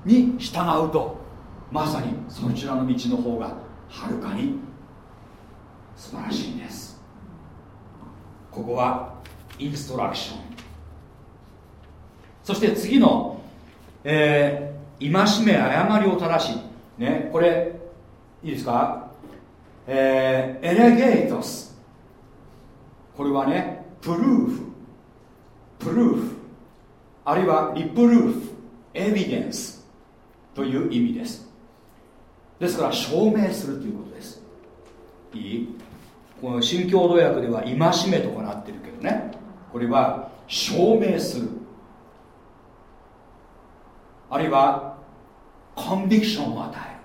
に従うとまさにそちらの道の方がはるかに素晴らしいんです。ここはインストラクション。そして次の、えー、戒め誤りを正しねこれいいですか？えー、エレゲートス。これはねプルーフ。プルーフ。あるいはリプルーフエビデンスという意味です。ですから証明するということです。いい？この新共同訳では戒めとかなってるけどね。これは証明する。あるいはコンビクションを与える。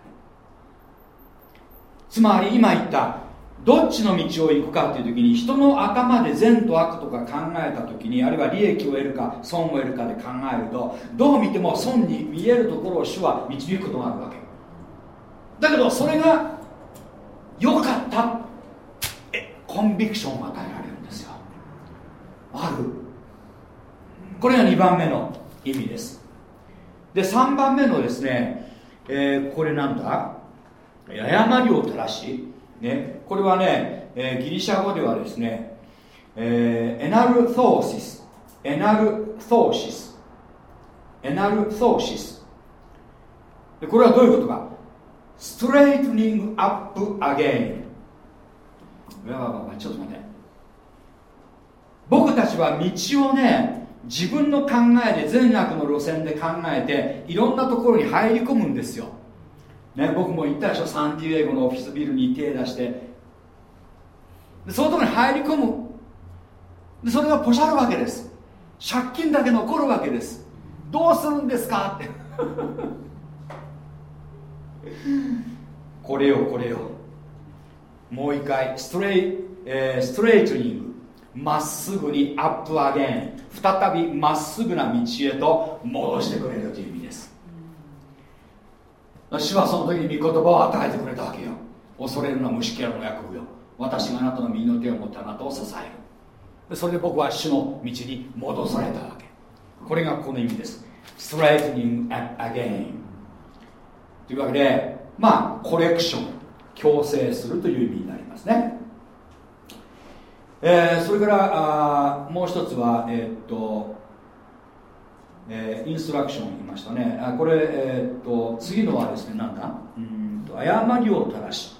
つまり今言ったどっちの道を行くかっていう時に人の頭で善と悪とか考えた時にあるいは利益を得るか損を得るかで考えるとどう見ても損に見えるところを主は導くことがあるわけだけどそれが良かったえコンビクションを与えられるんですよ。ある。これが2番目の意味です。で3番目のですね、えー、これなんだ？誤りを正しね、これはね、えー、ギリシャ語ではですね、えー、エナルソーシスエナルソーシスエナルソーシス。でこれはどういうことか？straightening up again ちょっと待って。僕たちは道をね自分の考えで善悪の路線で考えていろんなところに入り込むんですよ、ね、僕も言ったでしょサンディエゴのオフィスビルに手出して。でそのところに入り込む。でそれがポシャるわけです。借金だけ残るわけです。どうするんですか？って。これよこれよ。もう一回ストレイ、えー、ストレートニング。まっすぐにアップアゲン。再びまっすぐな道へと戻してくれるという。主はその時に御言葉を与えてくれたわけよ。恐れるのは虫けらの役よ。私があなたの右の手を持ってあなたを支える。それで僕は主の道に戻されたわけ。これがこの意味です。Straightening again. というわけでまあコレクション強制するという意味になりますね。えー、それからあもう一つはえー、っと、えー、インストラクション言いましたね。あこれ、えー、っと次のはですねなんだ？うんと誤りを正し、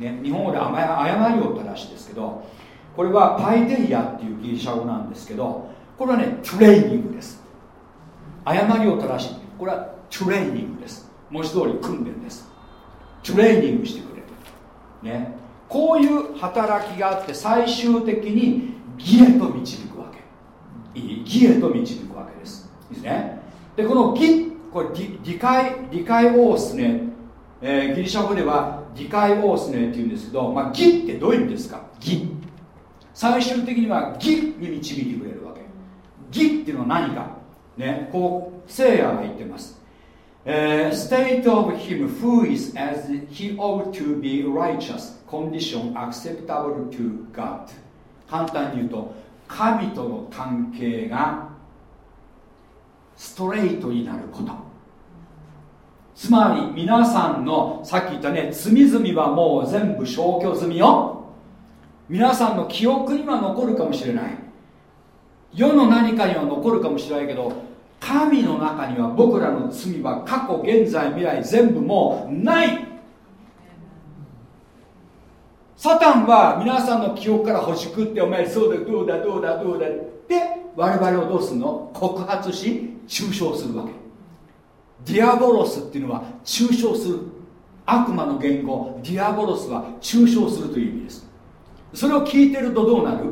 ね、日本語で誤りを正しですけどこれはパイテイヤっていうギリシャ語なんですけどこれはねトレーニングです。誤りを正しこれはトレーニングです。文字通り訓練です。トレーニングしてくれるね。こういう働きがあって最終的に義へと導くわけ。いい？義へと導くわけです。いいですね。でこの義これ理解理解オースネ、えー、ギリシャ語では理解オースネっていうんですけど、まあ、義ってどういう意味ですか？義最終的には義に導いてくれるわけ。義っていうのは何か？ねこう聖夜が言ってます。Uh, state of him who is as he ought to be righteous condition acceptable to God 簡単に言うと神との関係がストレートになること。つまり皆さんのさっき言ったね罪々はもう全部消去済みよ。皆さんの記憶には残るかもしれない。世の何かには残るかもしれないけど神の中には僕らの罪は過去現在未来全部もうない。サタンは皆さんの記憶からほじくってお前そうだどうだどうだどうだって我々をどうするの？告発し中傷するわけ。ディアボロスっていうのは中傷する悪魔の言語。ディアボロスは中傷するという意味です。それを聞いてるとどうなる？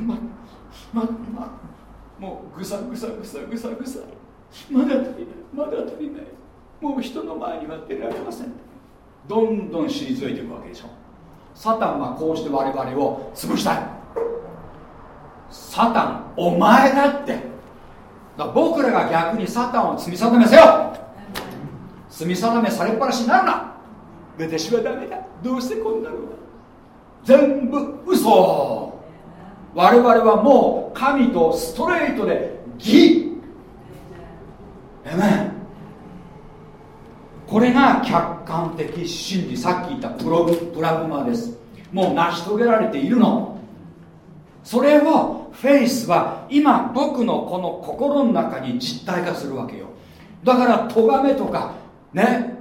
まままもうぐさぐさぐさぐさぐさ。まだ足りない。まだ足りない。もう人の前には出られません。どんどん退いていくわけでしょサタンはこうして我々を潰したい。サタンお前だって。だ僕らが逆にサタンを罪定めせよ。罪定めされっぱなしになるな。私はダメだ。どうしてこんなの全部嘘。我々はもう神とストレートで義。えめこれが客観的真理。さっき言ったプロプラグマです。もう成し遂げられているの。それをフェイスは今僕のこの心の中に実体化するわけよ。だから咎めとかね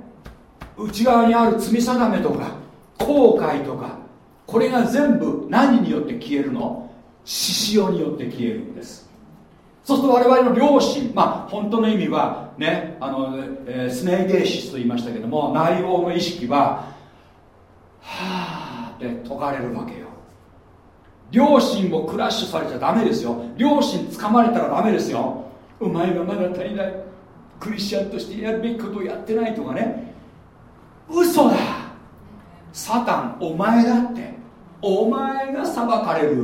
内側にある罪定めとか後悔とかこれが全部何によって消えるの？獅子王によって消えるんです。そうすると我々の良心まあ本当の意味はねあの、えー、スネイデーシスと言いましたけども内容の意識ははあって解かれるわけよ。良心をクラッシュされちゃダメですよ。良心つかまれたらダメですよ。お前はまだ足りない。クリスチャンとしてやるべきことをやってないとかね。嘘だ。サタンお前だって。お前が裁かれる。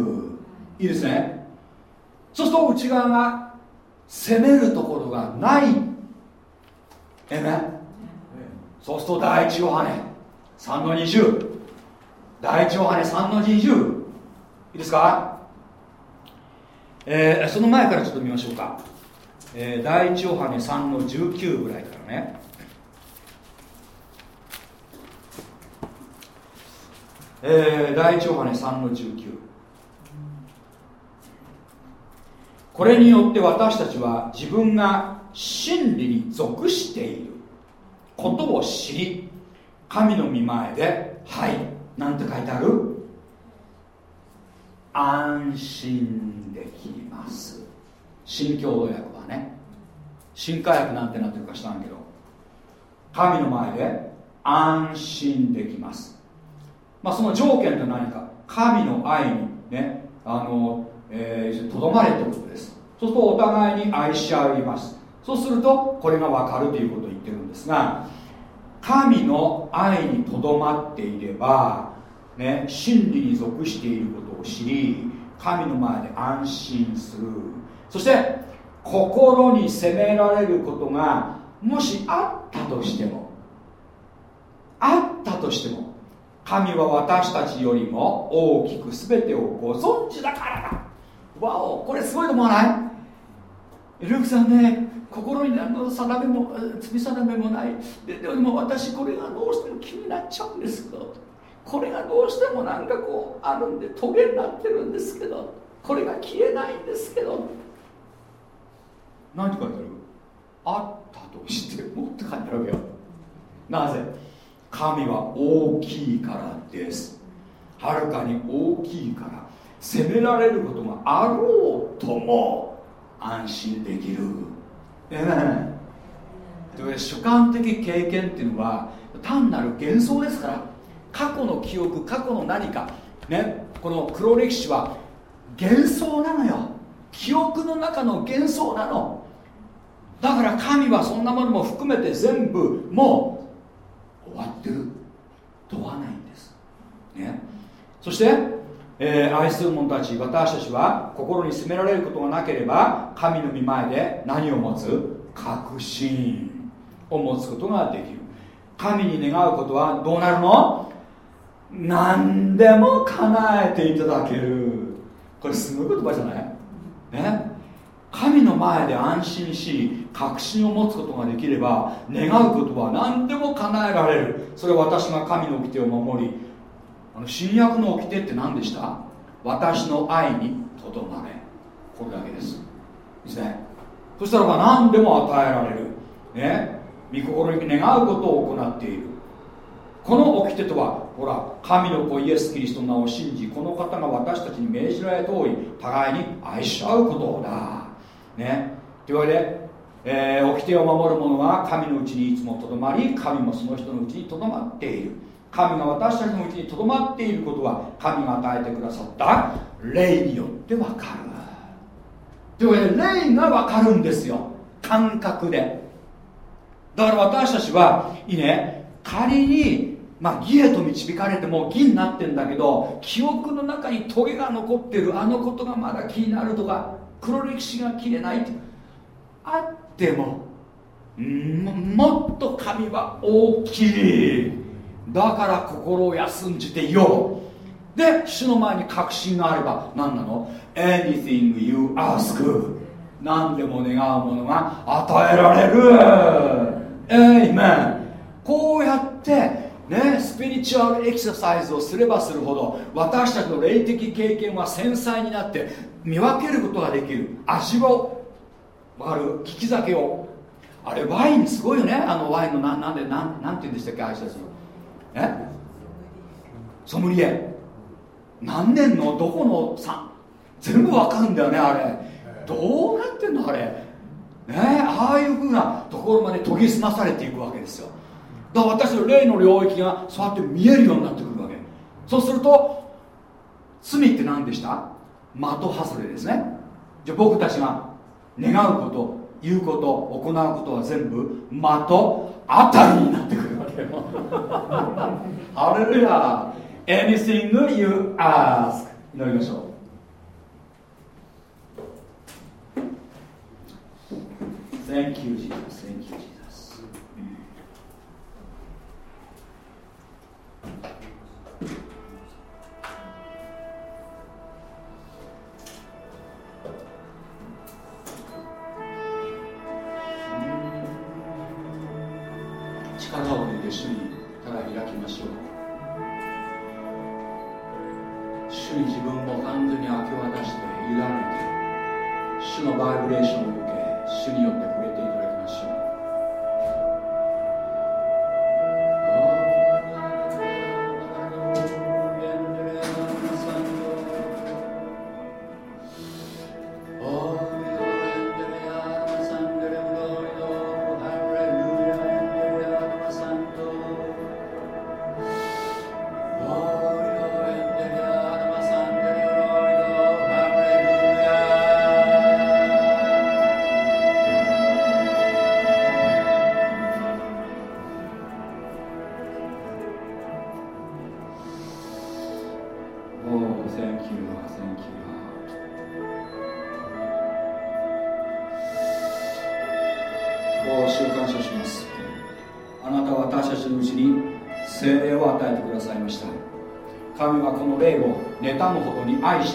いいですね。そうすると内側が攻めるところがない。えめそうすると第一ヨハネ。3の20第一ヨハネ3の20いいですか、えー、その前からちょっと見ましょうか、えー、第一ヨハネ3の19ぐらいからね。えー、第一ヨハネ3の19これによって私たちは自分が真理に属している。ことを知り神の御前ではいなんて書いてある？安心できます。新共同訳はね新化訳なんてなってるか知らんけど神の前で安心できます、まあ、その条件って何か神の愛にねあのえー、とどまれということです。そうするとお互いに愛し合います。そうするとこれが分かるということを言ってるんですが神の愛にとどまっていれば、ね、真理に属していることを知り神の前で安心する。そして心に責められることがもしあったとしてもあったとしても神は私たちよりも大きく全てをご存知だからだ。わおこれすごいと思わない？ルークさんね心に何の定めも積み定めもない。ででも私これがどうしても気になっちゃうんですけどこれがどうしてもなんかこうあるんでトゲになってるんですけどこれが消えないんですけど。何て書いてある？あったとしてもって書いてあるわけよ。なぜ？神は大きいからです。はるかに大きいから。責められることがあろうとも安心できる。ええ。ー、主観的経験っていうのは単なる幻想ですから。過去の記憶過去の何か。ね。この黒歴史は幻想なのよ。記憶の中の幻想なの。だから神はそんなものも含めて全部もう終わってる。問わないんです、ね、そして、えー、愛する者たち私たちは心に責められることがなければ神の御前で何を持つ？確信を持つことができる。神に願うことはどうなるの？何でも叶えていただける。これすごい言葉じゃない？ね？神の前で安心し確信を持つことができれば願うことは何でも叶えられる。それは私が神の掟を守りあの新約の掟って何でした？私の愛にとどまれ。これだけです。ですね。そしたらば何でも与えられる。ね？御心に願うことを行っている。この掟とはほら神の子イエス・キリストの名を信じこの方が私たちに命じられた通り互いに愛し合うことだ。ね？というわけで、えー、掟を守る者は神のうちにいつもとどまり神もその人のうちにとどまっている。神が私たちのうちにとどまっていることは神が与えてくださった霊によって分かる。というわけで霊が分かるんですよ。感覚で。だから私たちはいいね。仮にまあ、義へと導かれても義になってんだけど記憶の中にトゲが残ってるあのことがまだ気になるとか黒歴史が切れないあってももっと神は大きい。だから心を休んじてよ。で主の前に確信があれば何なの？Anything you ask 何でも願うものが与えられる。エイメンこうやってね、スピリチュアルエクササイズをすればするほど私たちの霊的経験は繊細になって見分けることができる。味を分かる利き酒を。あれワインすごいよね。あのワインのななんでなんなんて言うんでしたっけあいつたちえ？ソムリエ。何年の？どこのさ？全部わかるんだよねあれ。どうなってんのあれ？ね？ああいうふうなところまで研ぎ澄まされていくわけですよ。だから私の霊の領域がそうやって見えるようになってくるわけ。そうすると罪って何でした？的外れですね。じゃあ僕たちが願うこと言うこと行うことは全部的当たりになってくるけよハレルヤ Anything you ask 祈りましょう Thank you, Jesus.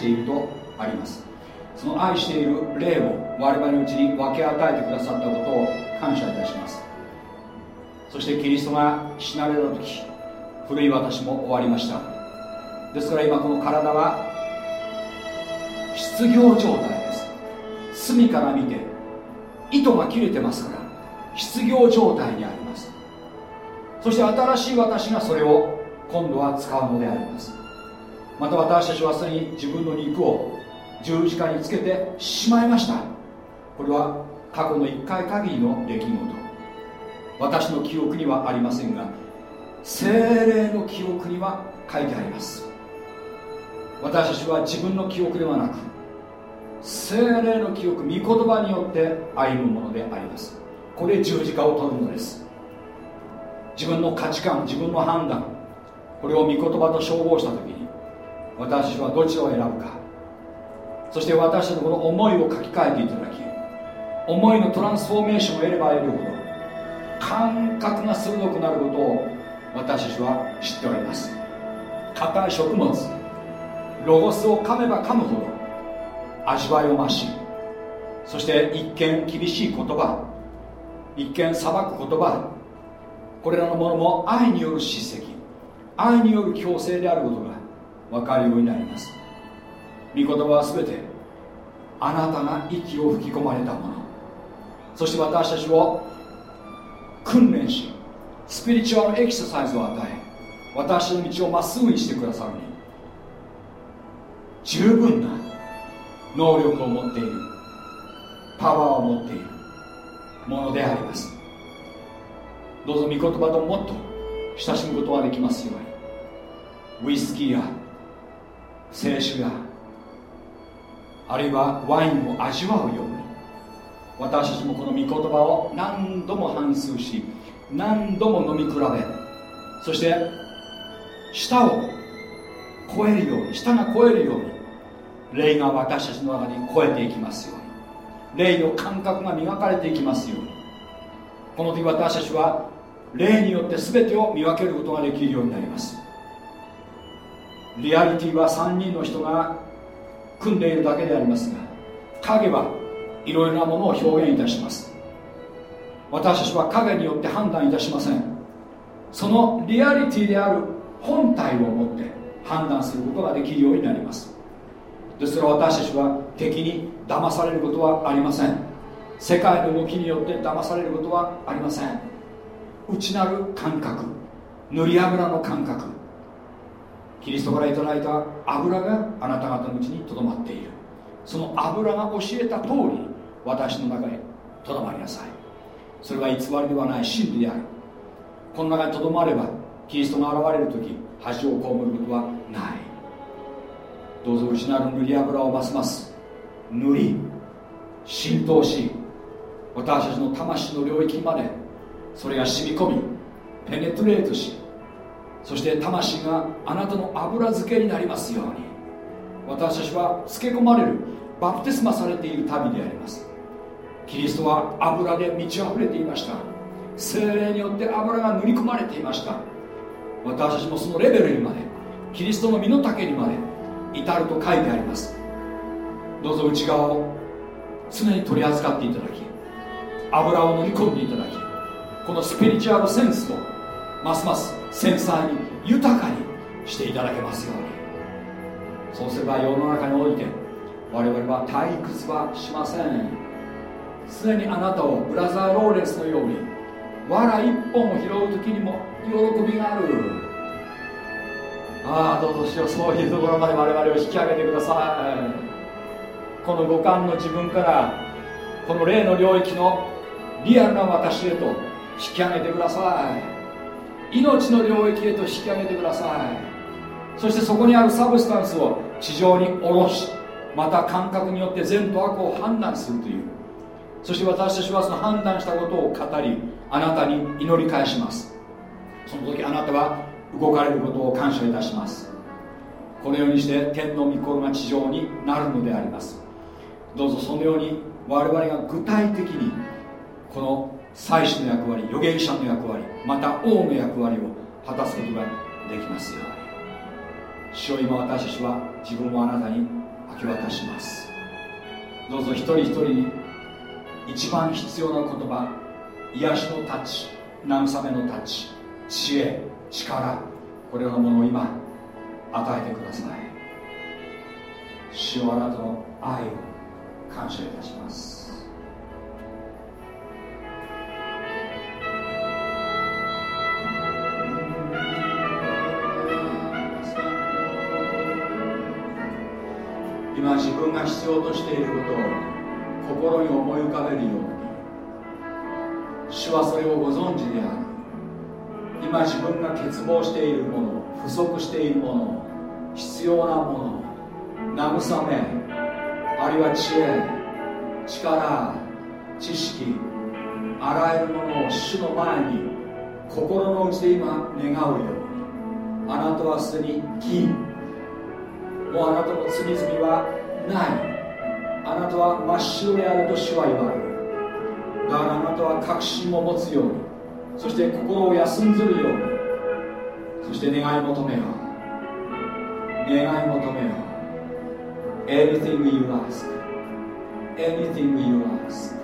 しているとあります。その愛している霊を我々のうちに分け与えてくださったことを感謝いたします。そしてキリストが死なれた時、古い私も終わりました。ですから今この体は失業状態です隅から見て糸が切れてますから失業状態にありますそして新しい私がそれを今度は使うのでありますまた私たちはすでに自分の肉を十字架につけてしまいました。これは過去の1回限りの出来事。私の記憶にはありませんが精霊の記憶には書いてあります。私たちは自分の記憶ではなく精霊の記憶御言葉によって歩むものであります。これ十字架を取るのです。自分の価値観自分の判断これを御言葉と照合した時に私はどちらを選ぶか。そして私たちのこの思いを書き換えていただき思いのトランスフォーメーションを得れば得るほど感覚が鋭くなることを私たちは知っております。硬い食物ロゴスを噛めば噛むほど味わいを増しそして一見厳しい言葉一見裁く言葉これらのものも愛による叱責愛による強制であることが分かるようになります。御言葉は全てあなたが息を吹き込まれたもの。そして私たちを訓練しスピリチュアルエクササイズを与え私の道をまっすぐにしてくださるに十分な能力を持っているパワーを持っているものであります。どうぞ御言葉ともっと親しむことができますように。ウイスキーや清酒やあるいはワインを味わうように私たちもこの御言葉を何度も反芻し何度も飲み比べそして舌を超えるように舌が超えるように霊が私たちの中に超えていきますように霊の感覚が磨かれていきますようにこの時私たちは霊によって全てを見分けることができるようになります。リアリティは3人の人が組んでいるだけでありますが影はいろいろなものを表現いたします。私たちは影によって判断いたしません。そのリアリティである本体を持って判断することができるようになります。ですから私たちは敵に騙されることはありません。世界の動きによって騙されることはありません。内なる感覚塗り油の感覚キリストからいただいた油があなた方のうちにとどまっている。その油が教えた通り私の中へとどまりなさい。それは偽りではない真理である。この中にとどまればキリストが現れる時恥を被ることはない。どうぞ内なる塗り油をますます塗り浸透し私たちの魂の領域までそれが染み込みペネトレートしそして魂があなたの油漬けになりますように。私たちは漬け込まれるバプテスマされている旅であります。キリストは油で満ち溢れていました。精霊によって油が塗り込まれていました。私たちもそのレベルにまでキリストの身の丈にまで至ると書いてあります。どうぞ内側を常に取り扱っていただき油を塗り込んでいただきこのスピリチュアルセンスをますます繊細に豊かにしていただけますように。そうすれば世の中において我々は退屈はしません常にあなたをブラザー・ローレンスのように藁一本を拾う時にも喜びがあるああどうぞしようそういうところまで我々を引き上げてください。この五感の自分からこの霊の領域のリアルな私へと引き上げてください。命の領域へと引き上げてください。そしてそこにあるサブスタンスを地上に下ろしまた感覚によって善と悪を判断するという。そして私たちはその判断したことを語りあなたに祈り返します。その時あなたは動かれることを感謝いたします。このようにして天の御心が地上になるのであります。どうぞそのように我々が具体的にこの祭司の役割預言者の役割また王の役割を果たすことができますように。主を今私たちは自分をあなたに明け渡します。どうぞ一人一人に一番必要な言葉癒しのタッチ慰めのタッチ知恵力これらのものを今与えてください。主よあなたの愛を感謝いたします。今自分が必要としていることを心に思い浮かべるように。主はそれをご存知である。今自分が欠乏しているもの不足しているもの必要なもの慰めあるいは知恵力知識あらゆるものを主の前に心の内で今願うように。あなたはすでに金もうあなたの罪々はない。あなたは真っ白であると主は言われる。だからあなたは確信を持つように。そして心を休んずるように。そして願い求めよう。願い求めよう。Anything you ask. Anything you ask.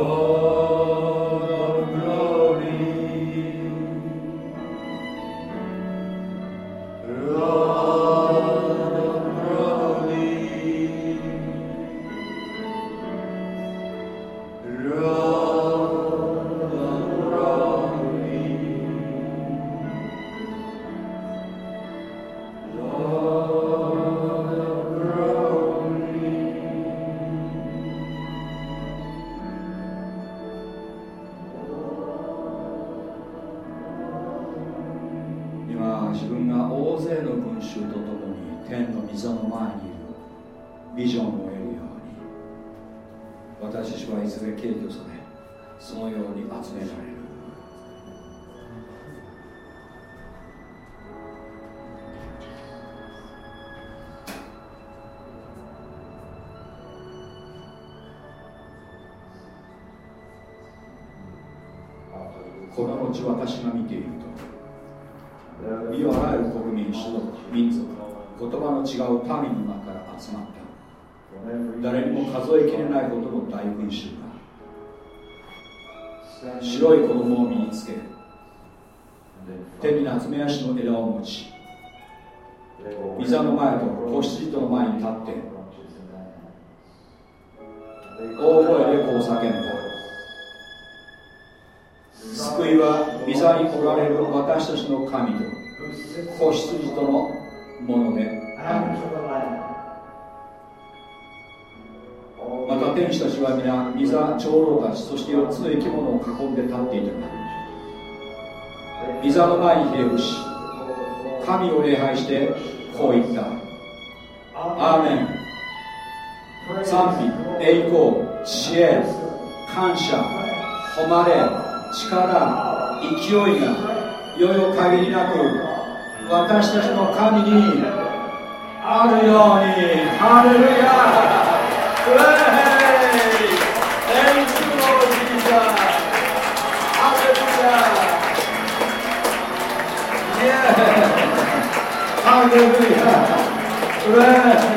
Lord. ち私が見ていると。いわゆる国民主族民族言葉の違う民の中から集まった。誰にも数えきれないほどの大群衆が白い子供を身につける。長老たちそして4つの生き物を囲んで立っていた膝の前にひれ伏し神を礼拝してこう言った。アーメン。賛否栄光知恵感謝誉れ力勢いがいよいよ限りなく私たちの神にあるように。ハレルヤハレルヤ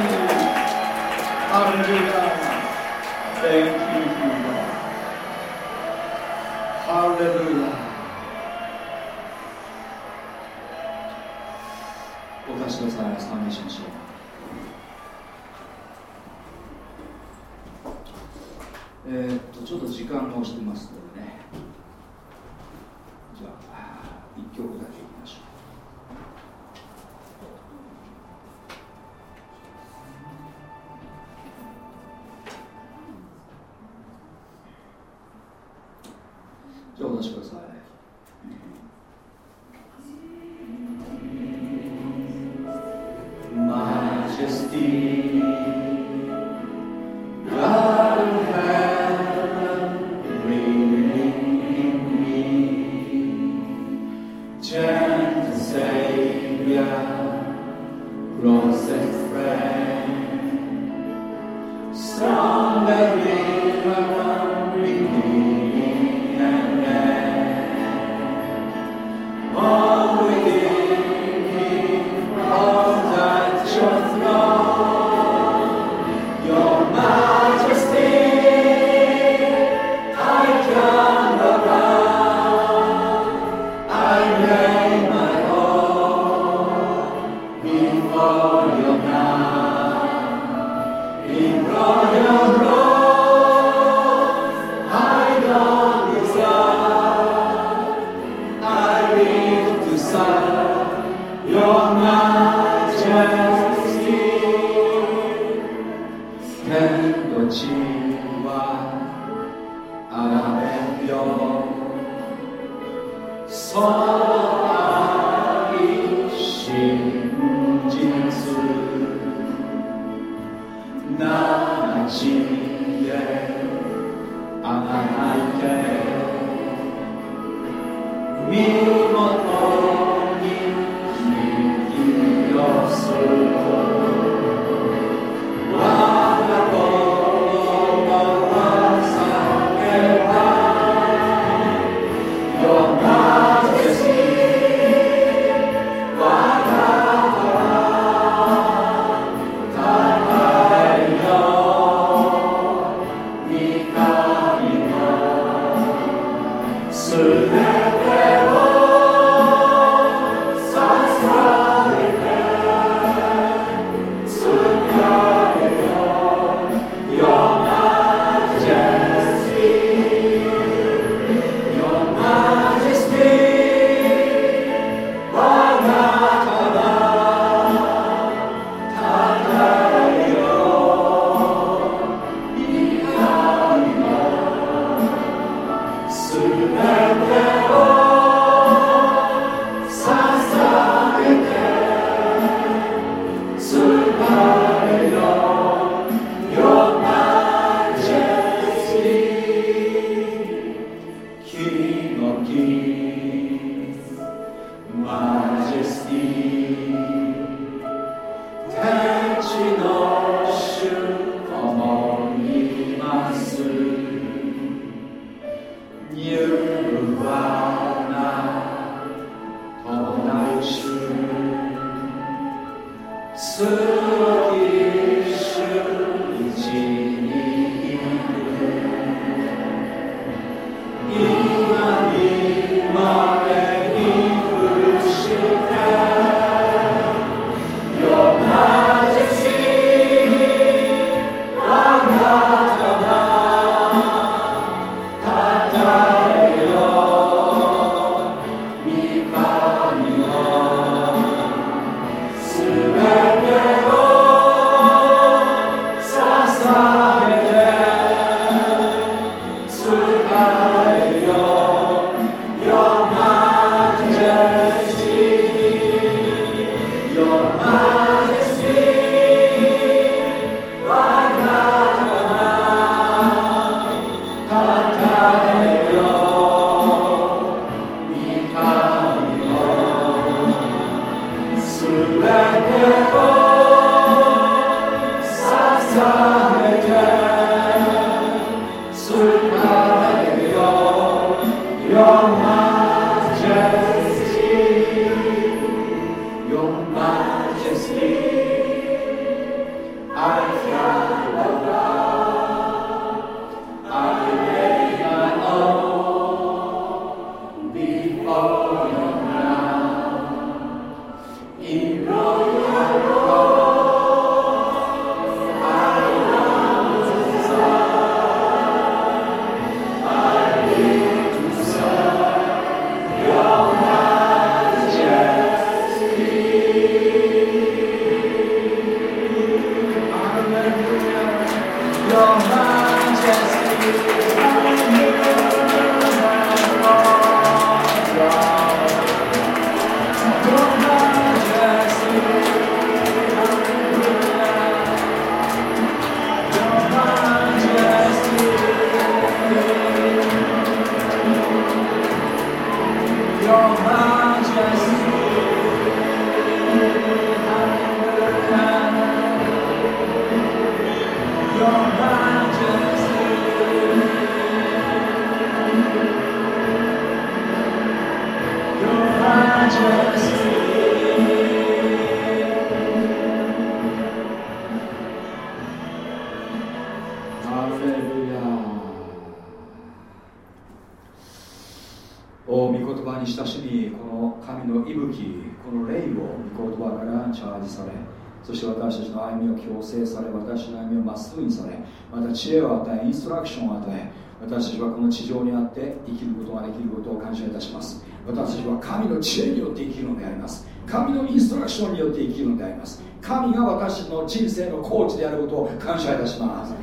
知恵によって生きるのであります。神のインストラクションによって生きるのであります。神が私の人生のコーチであることを感謝いたします。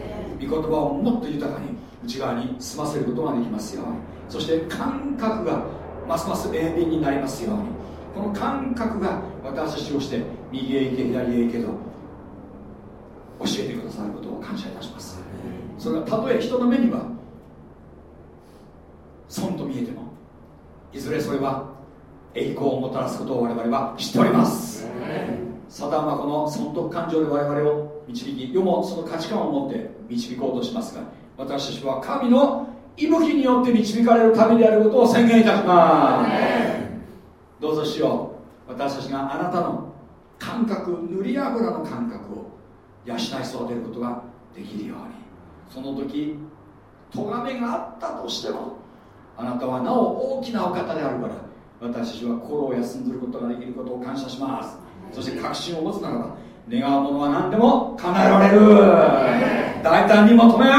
御言葉をもっと豊かに内側に住ませることができますように。そして感覚がますます鋭敏になりますように。この感覚が私たちをして右へ行け左へ行けと。教えてくださることを感謝いたします。それはたとえ人の目には損と見えてもいずれそれは栄光をもたらすことを我々は知っております。サタンはこの損得感情で我々を導き世もその価値観を持って導こうとしますが私たちは神の息吹によって導かれる神であることを宣言いたします。どうぞしよう私たちがあなたの感覚塗り油の感覚を養い育てることができるように。その時咎めがあったとしてもあなたはなお大きなお方であるから私たちは心を休んでることができることを感謝します。そして確信を持つならば願うものは何でも叶えられる。大胆に求めよ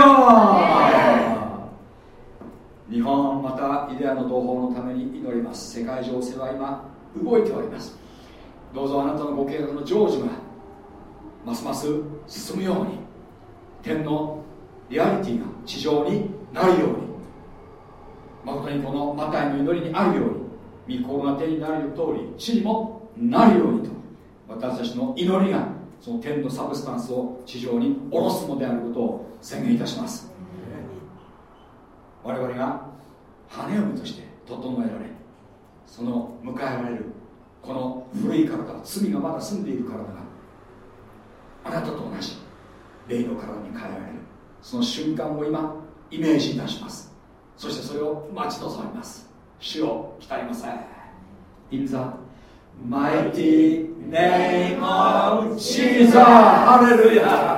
う。日本またイデアの同胞のために祈ります。世界情勢は今動いております。どうぞあなたのご計画の成就がますます進むように。天のリアリティが地上になるように。誠にこのマタイの祈りにあるように。御心が手になる通り地にもなるようにと。私たちの祈りがその天のサブスタンスを地上に下ろすのであることを宣言いたします。我々が羽嫁として整えられその迎えられるこの古い体罪がまだ住んでいる体があなたと同じ霊の体に変えられるその瞬間を今イメージいたします。そしてそれを待ち望みます。主を鍛えません In the mighty name of Jesus ハレルヤ